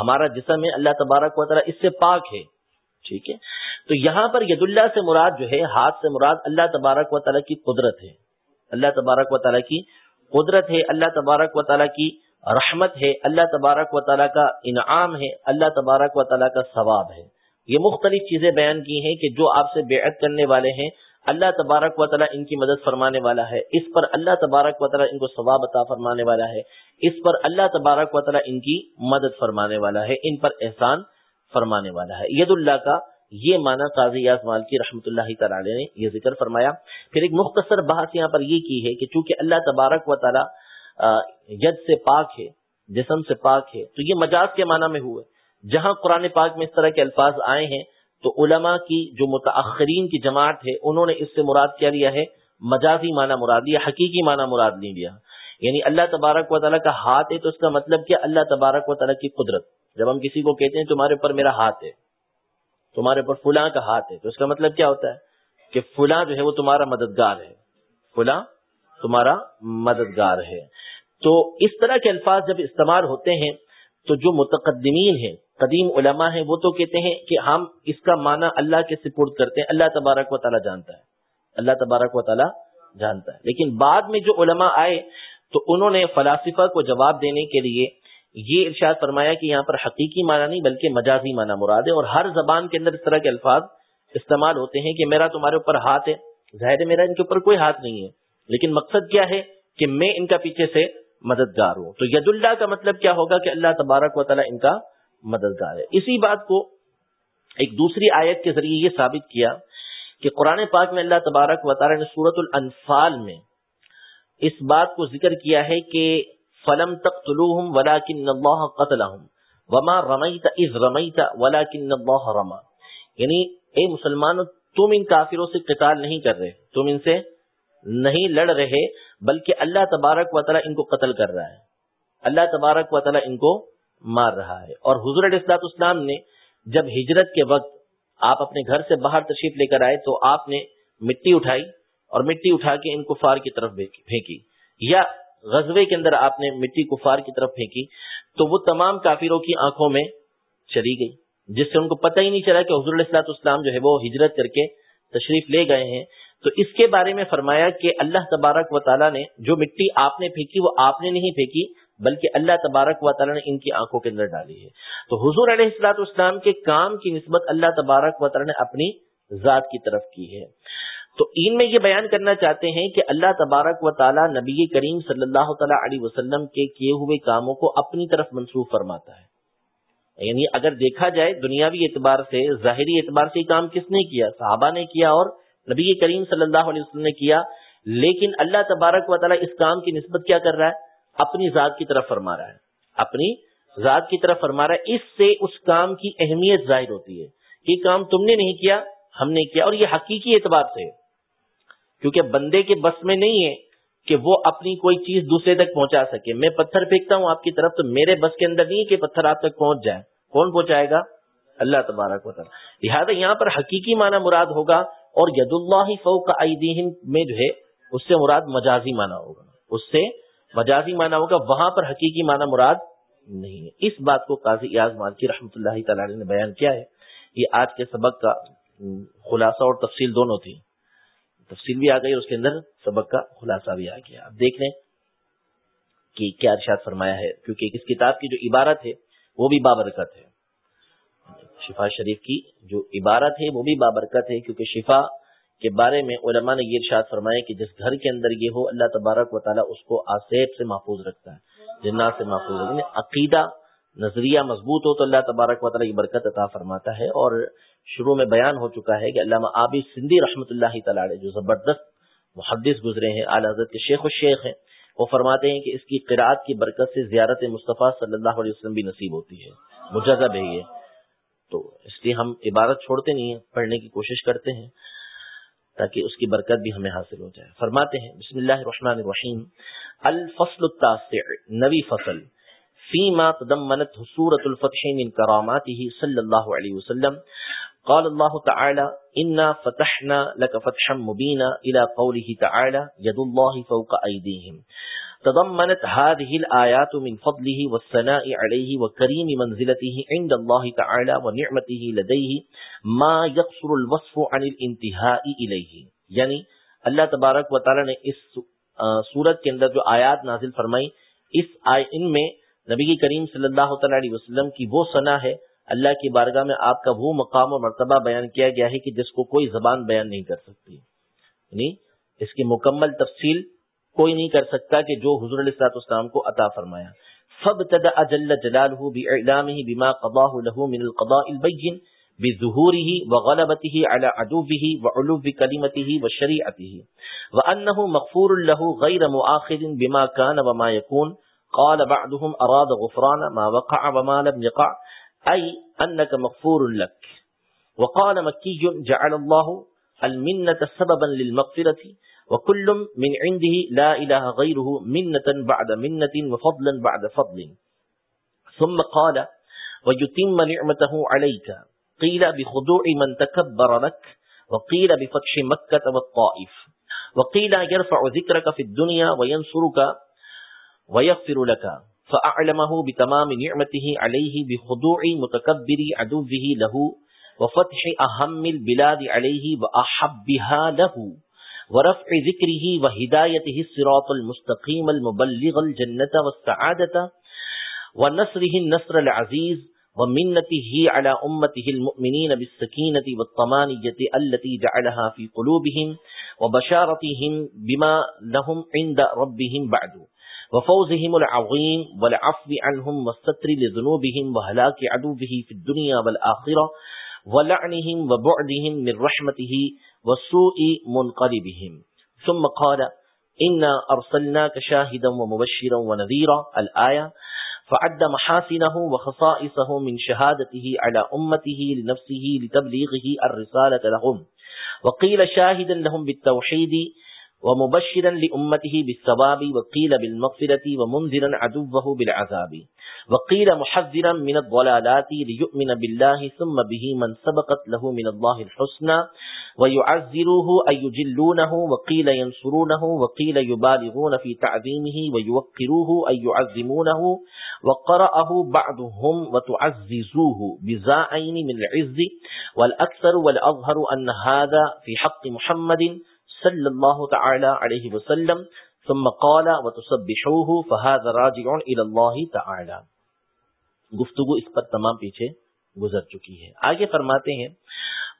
ہمارا جسم ہے، اللہ تبارک و تعالیٰ اس سے پاک ہے۔ ٹھیک ہے؟ تو یہاں پر ید اللہ سے مراد جو ہے، ہاتھ سے مراد اللہ تبارک و تعالیٰ کی قدرت ہے۔ اللہ تبارک و تعالیٰ کی قدرت ہے، اللہ تبارک و تعالیٰ کی رحمت ہے، اللہ تبارک و تعالیٰ کا انعام ہے، اللہ تبارک و تعالیٰ کا ثواب ہے۔ یہ مختلف چیزیں بیان کی ہیں کہ جو آپ سے بیعت کرنے والے ہیں، اللہ تبارک و تعالیٰ ان کی مدد فرمانے والا ہے۔ اس پر اللہ تبارک و تعالیٰ ان کو ثواب عطا فرمانے والا ہے۔ اس پر اللہ تبارک و تعالیٰ ان کی مدد فرمانے والا ہے۔ ان پر احسان فرمانے والا ہے۔ ید اللہ کا یہ معنی قاضی یاز مالکی رحمۃ اللہ تعالی نے یہ ذکر فرمایا۔ پھر ایک مختصر بحث یہاں پر یہ کی ہے کہ چونکہ اللہ تبارک و تعالیٰ ید سے پاک ہے، جسم سے پاک ہے، تو یہ مجاز کے معنی میں ہوئے۔ جہاں قرآن پاک میں اس طرح کے الفاظ آئے ہیں، تو علماء کی جو متاخرین کی جماعت ہے، انہوں نے اس سے مراد کیا لیا ہے؟ مجازی معنی مراد لیا، حقیقی معنی مراد نہیں لیا۔ یعنی اللہ تبارک و تعالیٰ کا ہاتھ ہے، تو اس کا مطلب کیا؟ اللہ تبارک و تعالیٰ کی قدرت۔ جب ہم کسی کو کہتے ہیں تمہارے اوپر میرا ہاتھ ہے، تمہارے اوپر فلاں کا ہاتھ ہے، تو اس کا مطلب کیا ہوتا ہے؟ کہ فلاں جو ہے وہ تمہارا مددگار ہے۔ فلاں تمہارا مددگار ہے۔ تو اس طرح کے الفاظ جب استعمال ہوتے ہیں، تو جو متقدمین ہیں، قدیم علماء ہیں، وہ تو کہتے ہیں کہ ہم اس کا معنی اللہ کے سپورٹ کرتے ہیں۔ اللہ تبارک و تعالیٰ جانتا ہے۔ اللہ تبارک و تعالیٰ جانتا ہے۔ لیکن بعد میں جو علماء آئے، تو انہوں نے فلاسفہ کو جواب دینے کے لیے یہ ارشاد فرمایا کہ یہاں پر حقیقی معنی نہیں بلکہ مجازی معنی مراد ہے اور ہر زبان کے اندر اس طرح کے الفاظ استعمال ہوتے ہیں کہ میرا تمہارے اوپر ہاتھ ہے ظاہر ہے میرا ان کے اوپر کوئی ہاتھ نہیں ہے۔ لیکن مقصد کیا ہے؟ کہ میں ان کا پیچھے سے مددگار ہوں۔ تو ید اللہ کا مطلب کیا ہوگا کہ اللہ تبارک و تعالیٰ ان کا مددگار ہے۔ اسی بات کو ایک دوسری آیت کے ذریعے یہ ثابت کیا کہ قرآن پاک میں اللہ تبارک و تعالیٰ نے سورت الانفال میں اس بات کو ذکر کیا ہے کہ فلم تک طلوع ولا کن قتل وما رمیت از رمیتا ولا کن رما یعنی اے مسلمان تم ان کافروں سے قتال نہیں کر رہے، تم ان سے نہیں لڑ رہے، بلکہ اللہ تبارک و تعالیٰ ان کو قتل کر رہا ہے۔ اللہ تبارک و تعالیٰ ان کو مار رہا ہے۔ اور حضور السلاط اسلام نے جب ہجرت کے وقت آپ اپنے گھر سے باہر تشریف لے کر آئے تو آپ نے مٹی اٹھائی اور مٹی اٹھا کے ان کفار کی طرف پھینکی یا غزبے کے اندر آپ نے مٹی کفار کی طرف پھینکی، تو وہ تمام کافروں کی آنکھوں میں چلی گئی، جس سے ان کو پتہ ہی نہیں چلا کہ حضور السلاط اسلام جو ہے وہ ہجرت کر کے تشریف لے گئے ہیں۔ تو اس کے بارے میں فرمایا کہ اللہ تبارک و تعالیٰ نے جو مٹی آپ نے پھینکی وہ آپ نے نہیں پھینکی، بلکہ اللہ تبارک و تعالیٰ نے ان کی آنکھوں کے اندر ڈالی ہے۔ تو حضور علیہ السلاط اسلام کے کام کی نسبت اللہ تبارک و تعالیٰ نے اپنی ذات کی طرف کی ہے۔ تو ان میں یہ بیان کرنا چاہتے ہیں کہ اللہ تبارک و تعالیٰ نبی کریم صلی اللہ تعالیٰ علیہ وسلم کے کیے ہوئے کاموں کو اپنی طرف منسوخ فرماتا ہے۔ یعنی اگر دیکھا جائے دنیاوی اعتبار سے، ظاہری اعتبار سے کام کس نے کیا؟ صحابہ نے کیا اور نبی کریم صلی اللہ علیہ وسلم نے کیا۔ لیکن اللہ تبارک و تعالیٰ اس کام کی نسبت کیا کر رہا ہے؟ اپنی ذات کی طرف فرما رہا ہے۔ اپنی ذات کی طرف فرما رہا ہے۔ اس سے اس کام کی اہمیت ظاہر ہوتی ہے یہ کام تم نے نہیں کیا، ہم نے کیا اور یہ حقیقی اعتبار سے کیونکہ بندے کے بس میں نہیں ہے کہ وہ اپنی کوئی چیز دوسرے تک پہنچا سکے۔ میں پتھر پھینکتا ہوں آپ کی طرف تو میرے بس کے اندر نہیں ہے کہ پتھر آپ تک پہنچ جائے۔ کون پہنچائے گا؟ اللہ تبارک و تعالیٰ۔ لہٰذا یہاں پر حقیقی معنی مراد ہوگا اور ید اللہ فوق ایدیہم میں جو ہے، اس سے مراد مجازی معنی ہوگا۔ اس سے مجازی معنی ہوگا، وہاں پر حقیقی معنی مراد نہیں ہے۔ اس بات کو قاضی ایاز مالکی رحمۃ اللہ تعالی نے بیان کیا ہے۔ یہ آج کے سبق کا خلاصہ اور تفصیل دونوں تھی۔ تفصیل بھی آ گئی اور اس کے اندر سبق کا خلاصہ بھی آ گیا۔ اب دیکھ لیں کہ کیا ارشاد فرمایا ہے، کیونکہ اس کتاب کی جو عبارت ہے، وہ بھی بابرکت ہے۔ شفا شریف کی جو عبارت ہے، وہ بھی بابرکت ہے، کیونکہ شفا کے بارے میں علماء نے یہ ارشاد فرمایا کہ جس گھر کے اندر یہ ہو، اللہ تبارک و تعالیٰ اس کو آسیب سے محفوظ رکھتا ہے، جنات سے محفوظ رکھتا ہے یعنی عقیدہ نظریہ مضبوط ہو تو اللہ تبارک و تعالیٰ یہ برکت عطا فرماتا ہے اور شروع میں بیان ہو چکا ہے کہ علامہ آبی سندھی رحمۃ اللہ تعالیٰ جو زبردست محدث گزرے ہیں، اعلی حضرت کے شیخ و شیخ ہیں، وہ فرماتے ہیں کہ اس کی قرآت کی برکت سے زیارت مصطفیٰ صلی اللہ علیہ وسلم بھی نصیب ہوتی ہے۔ مجزب ہے۔ یہ تو اس لیے ہم عبارت چھوڑتے نہیں ہیں، پڑھنے کی کوشش کرتے ہیں تاکہ اس کی برکت بھی ہمیں حاصل ہو جائے۔ فرماتے ہیں، بسم اللہ الرحمن الرحیم، الفصل التاسع، نوی فصل۔ فيما تضمنت سورة الفتح من كراماته صلى الله عليه وسلم. قال الله تعالى إنا فتحنا لك فتحا مبينا إلى قوله تعالى يد الله فوق أيديهم تضمنت هذه الآيات من فضله والثناء عليه وكريم منزلته عند الله تعالى ونعمته لديه ما يقصر الوصف عن الانتهاء إليه. یعنی اللہ تبارک و تعالی نے اس سورت کے اندر جو آیات نازل فرمائی، اس آئے میں نبی کریم صلی اللہ تعالی علیہ وسلم کی وہ ثنا ہے، اللہ کی بارگاہ میں آپ کا وہ مقام و مرتبہ بیان کیا گیا ہے کہ جس کو کوئی زبان بیان نہیں کر سکتی۔ یعنی اس کی مکمل تفصیل کوئی نہیں کر سکتا کہ جو حضور علیہ السلام کو عطا فرمایا۔ فابتدأ جل جلاله بإعلامه بما قضاه له من القضاء البين بظهوره وغلبته على عدوه وعلو كلمته وشريعته وأنه مغفور له غير مؤاخذ بما كان وما يكون قال بعضهم أراد غفران ما وقع وما لم يقع، أي أنك مغفور لك. وقال مكي جعل الله المنة سببا للمغفرة، وكل من عنده لا إله غيره منة بعد منة وفضلا بعد فضل. ثم قال ويتم نعمته عليك. قيل بخضوع من تكبر لك، وقيل بفتح مكة والطائف. وقيل يرفع ذكرك في الدنيا وينصرك ويغفر لك. فأعلمه بتمام نعمته عليه بخضوع متكبر عدوه له وفتح أهم البلاد عليه وأحبها له ورفع ذكره وهدايته الصراط المستقيم المبلغ الجنة والسعادة ونصره النصر العزيز ومنته على أمته المؤمنين بالسكينة والطمانية التي جعلها في قلوبهم وبشارتهم بما لهم عند ربهم بعد وفوزهم العظيم والعفو عنهم والستر لذنوبهم وهلاك عدوه في الدنيا والآخرة ولعنهم وبعدهم من رحمته وسوء منقلبهم. ثم قال إنا أرسلناك شاهدا ومبشرا ونذيرا. الآية فعد محاسنه وخصائصه من شهادته على أمته لنفسه لتبليغه الرسالة لهم. وقيل شاهدا لهم بالتوحيد ومبشرا لأمته بالثواب وقيل بالمغفرة ومنذرا عدوه بالعذاب. وقيل محذرا من الضلالات ليؤمن بالله ثم به من سبقت له من الله الحسنى. ويعزروه أن يجلونه وقيل ينصرونه وقيل يبالغون في تعظيمه ويوقروه أن يعظمونه. وقرأه بعضهم وتعززوه بزاعين من العز. والأكثر والأظهر أن هذا في حق محمد صلی اللہ تعالی علیہ وسلم، ثم قال وتسبحوه فهذا راجع الى الله تعالی گفتگو اس پر تمام پیچھے گزر چکی ہے۔ آگے فرماتے ہیں،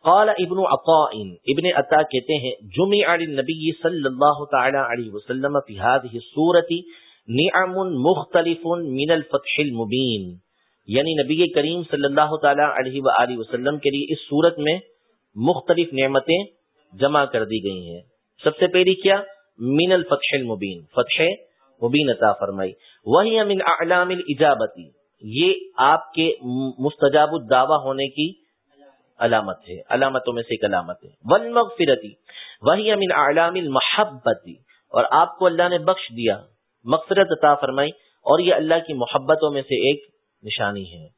قال ابن عطاء، ابن عطا کہتے ہیں، جمع علی النبی صلی اللہ تعالی علیہ وسلم فی هذه السورة نعم مختلف من الفتح المبین۔ یعنی نبی کریم صلی اللہ تعالی علیہ وآلہ وسلم کے لیے اس صورت میں مختلف نعمتیں جمع کر دی گئی ہیں۔ سب سے پہلی کیا؟ من الفتح المبین فتح مبین عطا فرمائی۔ وہی من اعلام الاجابتی یہ آپ کے مستجاب الدعوی ہونے کی علامت ہے۔ علامتوں میں سے ایک علامت ہے۔ والمغفرتی وہی من اعلام المحبتی اور آپ کو اللہ نے بخش دیا۔ مغفرت عطا فرمائی۔ اور یہ اللہ کی محبتوں میں سے ایک نشانی ہے۔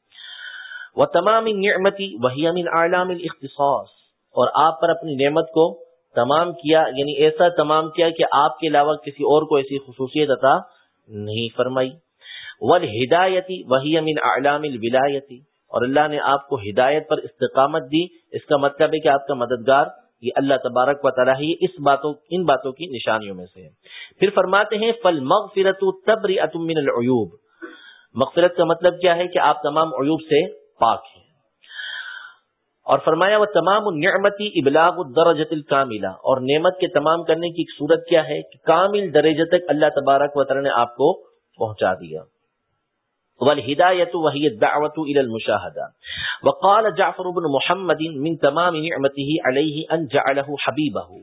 وہ تمام نعمتی وہی من اعلام الاختصاص اور آپ پر اپنی نعمت کو تمام کیا یعنی ایسا تمام کیا کہ آپ کے علاوہ کسی اور کو ایسی خصوصیت عطا نہیں فرمائی۔ ول ہدایتی وہی امین اعلام الولایتی اور اللہ نے آپ کو ہدایت پر استقامت دی۔ اس کا مطلب ہے کہ آپ کا مددگار، یہ اللہ تبارک و تعالیٰ ہی اس باتوں، ان باتوں کی نشانیوں میں سے پھر فرماتے ہیں فل مغفرت تبری من العیوب مغفرت کا مطلب کیا ہے کہ آپ تمام عیوب سے پاک ہیں۔ اور فرمایا، وہ تمام نعمتی ابلاغ الدرجت الکاملہ. اور نعمت کے تمام کرنے کی ایک صورت کیا ہے کہ کامل درجے تک اللہ تبارک و تعالی نے آپ کو پہنچا دیا۔ والہدایت وہی الدعوت الى المشاہدہ وقال جعفر بن محمد، من تمام نعمته علیہ ان جعله حبیبہ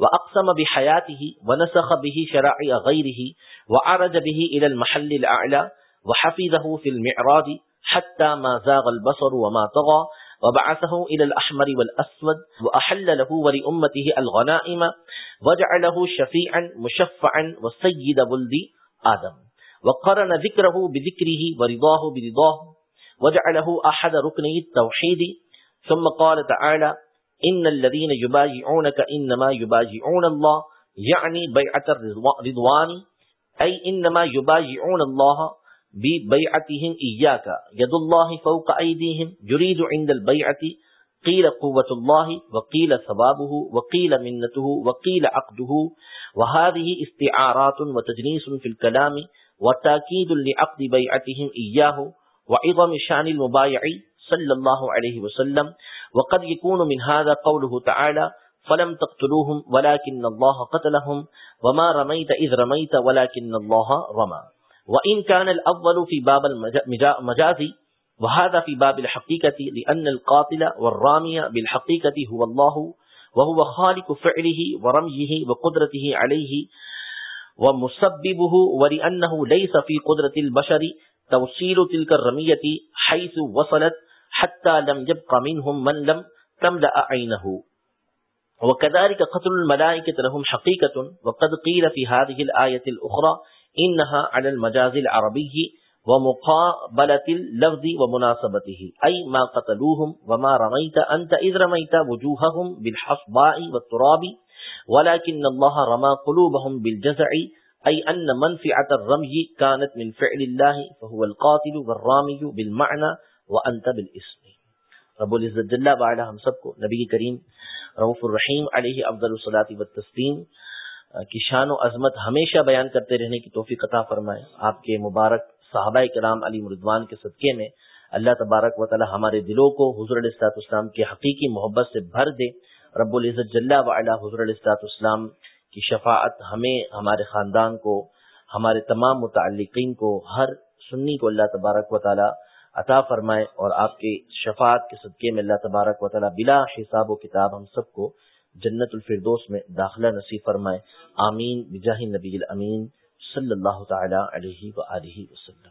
واقسم بحیاته ونسخ به شرائع غیره وعرج به الى المحل الاعلى وحفظه في المعراض حتى ما زاغ البصر وما طغى وبعثه إلى الأحمر والأسود وأحل له ولأمته الغنائم وجعله شفيعا مشفعا وسيد ولد آدم. وقرن ذكره بذكره ورضاه برضاه. وجعله أحد ركني التوحيد. ثم قال تعالى ان الذين يبايعونك انما يبايعون الله، يعني بيعه الرضوان. اي انما يبايعون الله ببيعتهم اياك يد الله فوق ايديهم يريد عند البيعه قيل قوه الله وقيل ثوابه وقيل منته وقيل عقده. وهذه استعارات وتجنيس في الكلام وتاكيد لعقد بيعتهم اياه وعظم شان المبايع صلى الله عليه وسلم وقد يكون من هذا قوله تعالى فلم تقتلوهم ولكن الله قتلهم. وما رميت إذ رميت ولكن الله رمى وإن كان الأول في باب المجازي وهذا في باب الحقيقة لأن القاتل والرامي بالحقيقة هو الله وهو خالق فعله ورميه وقدرته عليه ومسببه ولأنه ليس في قدرة البشر توصيل تلك الرمية حيث وصلت حتى لم يبق منهم من لم تملأ عينه. وكذلك قتل الملائكة لهم حقيقة وقد قيل في هذه الآية الأخرى إنها على المجاز العربي ومقابلة اللفظ ومناسبته، أي ما قتلوهم وما رميت، أنت إذ رميت وجوههم بالحصباء والتراب، ولكن الله رمى قلوبهم بالجزع، أي أن منفعة الرمي كانت من فعل الله، فهو القاتل والرامي بالمعنى وانت بالاسم. رب العزت جل وعلا ہم سب کو نبی کریم رؤوف الرحیم علیہ افضل الصلاۃ والتسلیم کی شان و عظمت ہمیشہ بیان کرتے رہنے کی توفیق عطا فرمائے۔ آپ کے مبارک صحابہ کرام علی مردوان کے صدقے میں اللہ تبارک و تعالی ہمارے دلوں کو حضور الاسلاط اسلام کے حقیقی محبت سے بھر دے۔ رب العزت جل وعلا حضور الاسلاط اسلام کی شفاعت ہمیں، ہمارے خاندان کو، ہمارے تمام متعلقین کو، ہر سنی کو اللہ تبارک و تعالی عطا فرمائے اور آپ کے شفاعت کے صدقے میں اللہ تبارک و تعالی بلا حساب و کتاب ہم سب کو جنت الفردوس میں داخلہ نصیب فرمائے. آمین. بجاہ نبی الامین صلی اللہ تعالی علیہ وآلہ وسلم.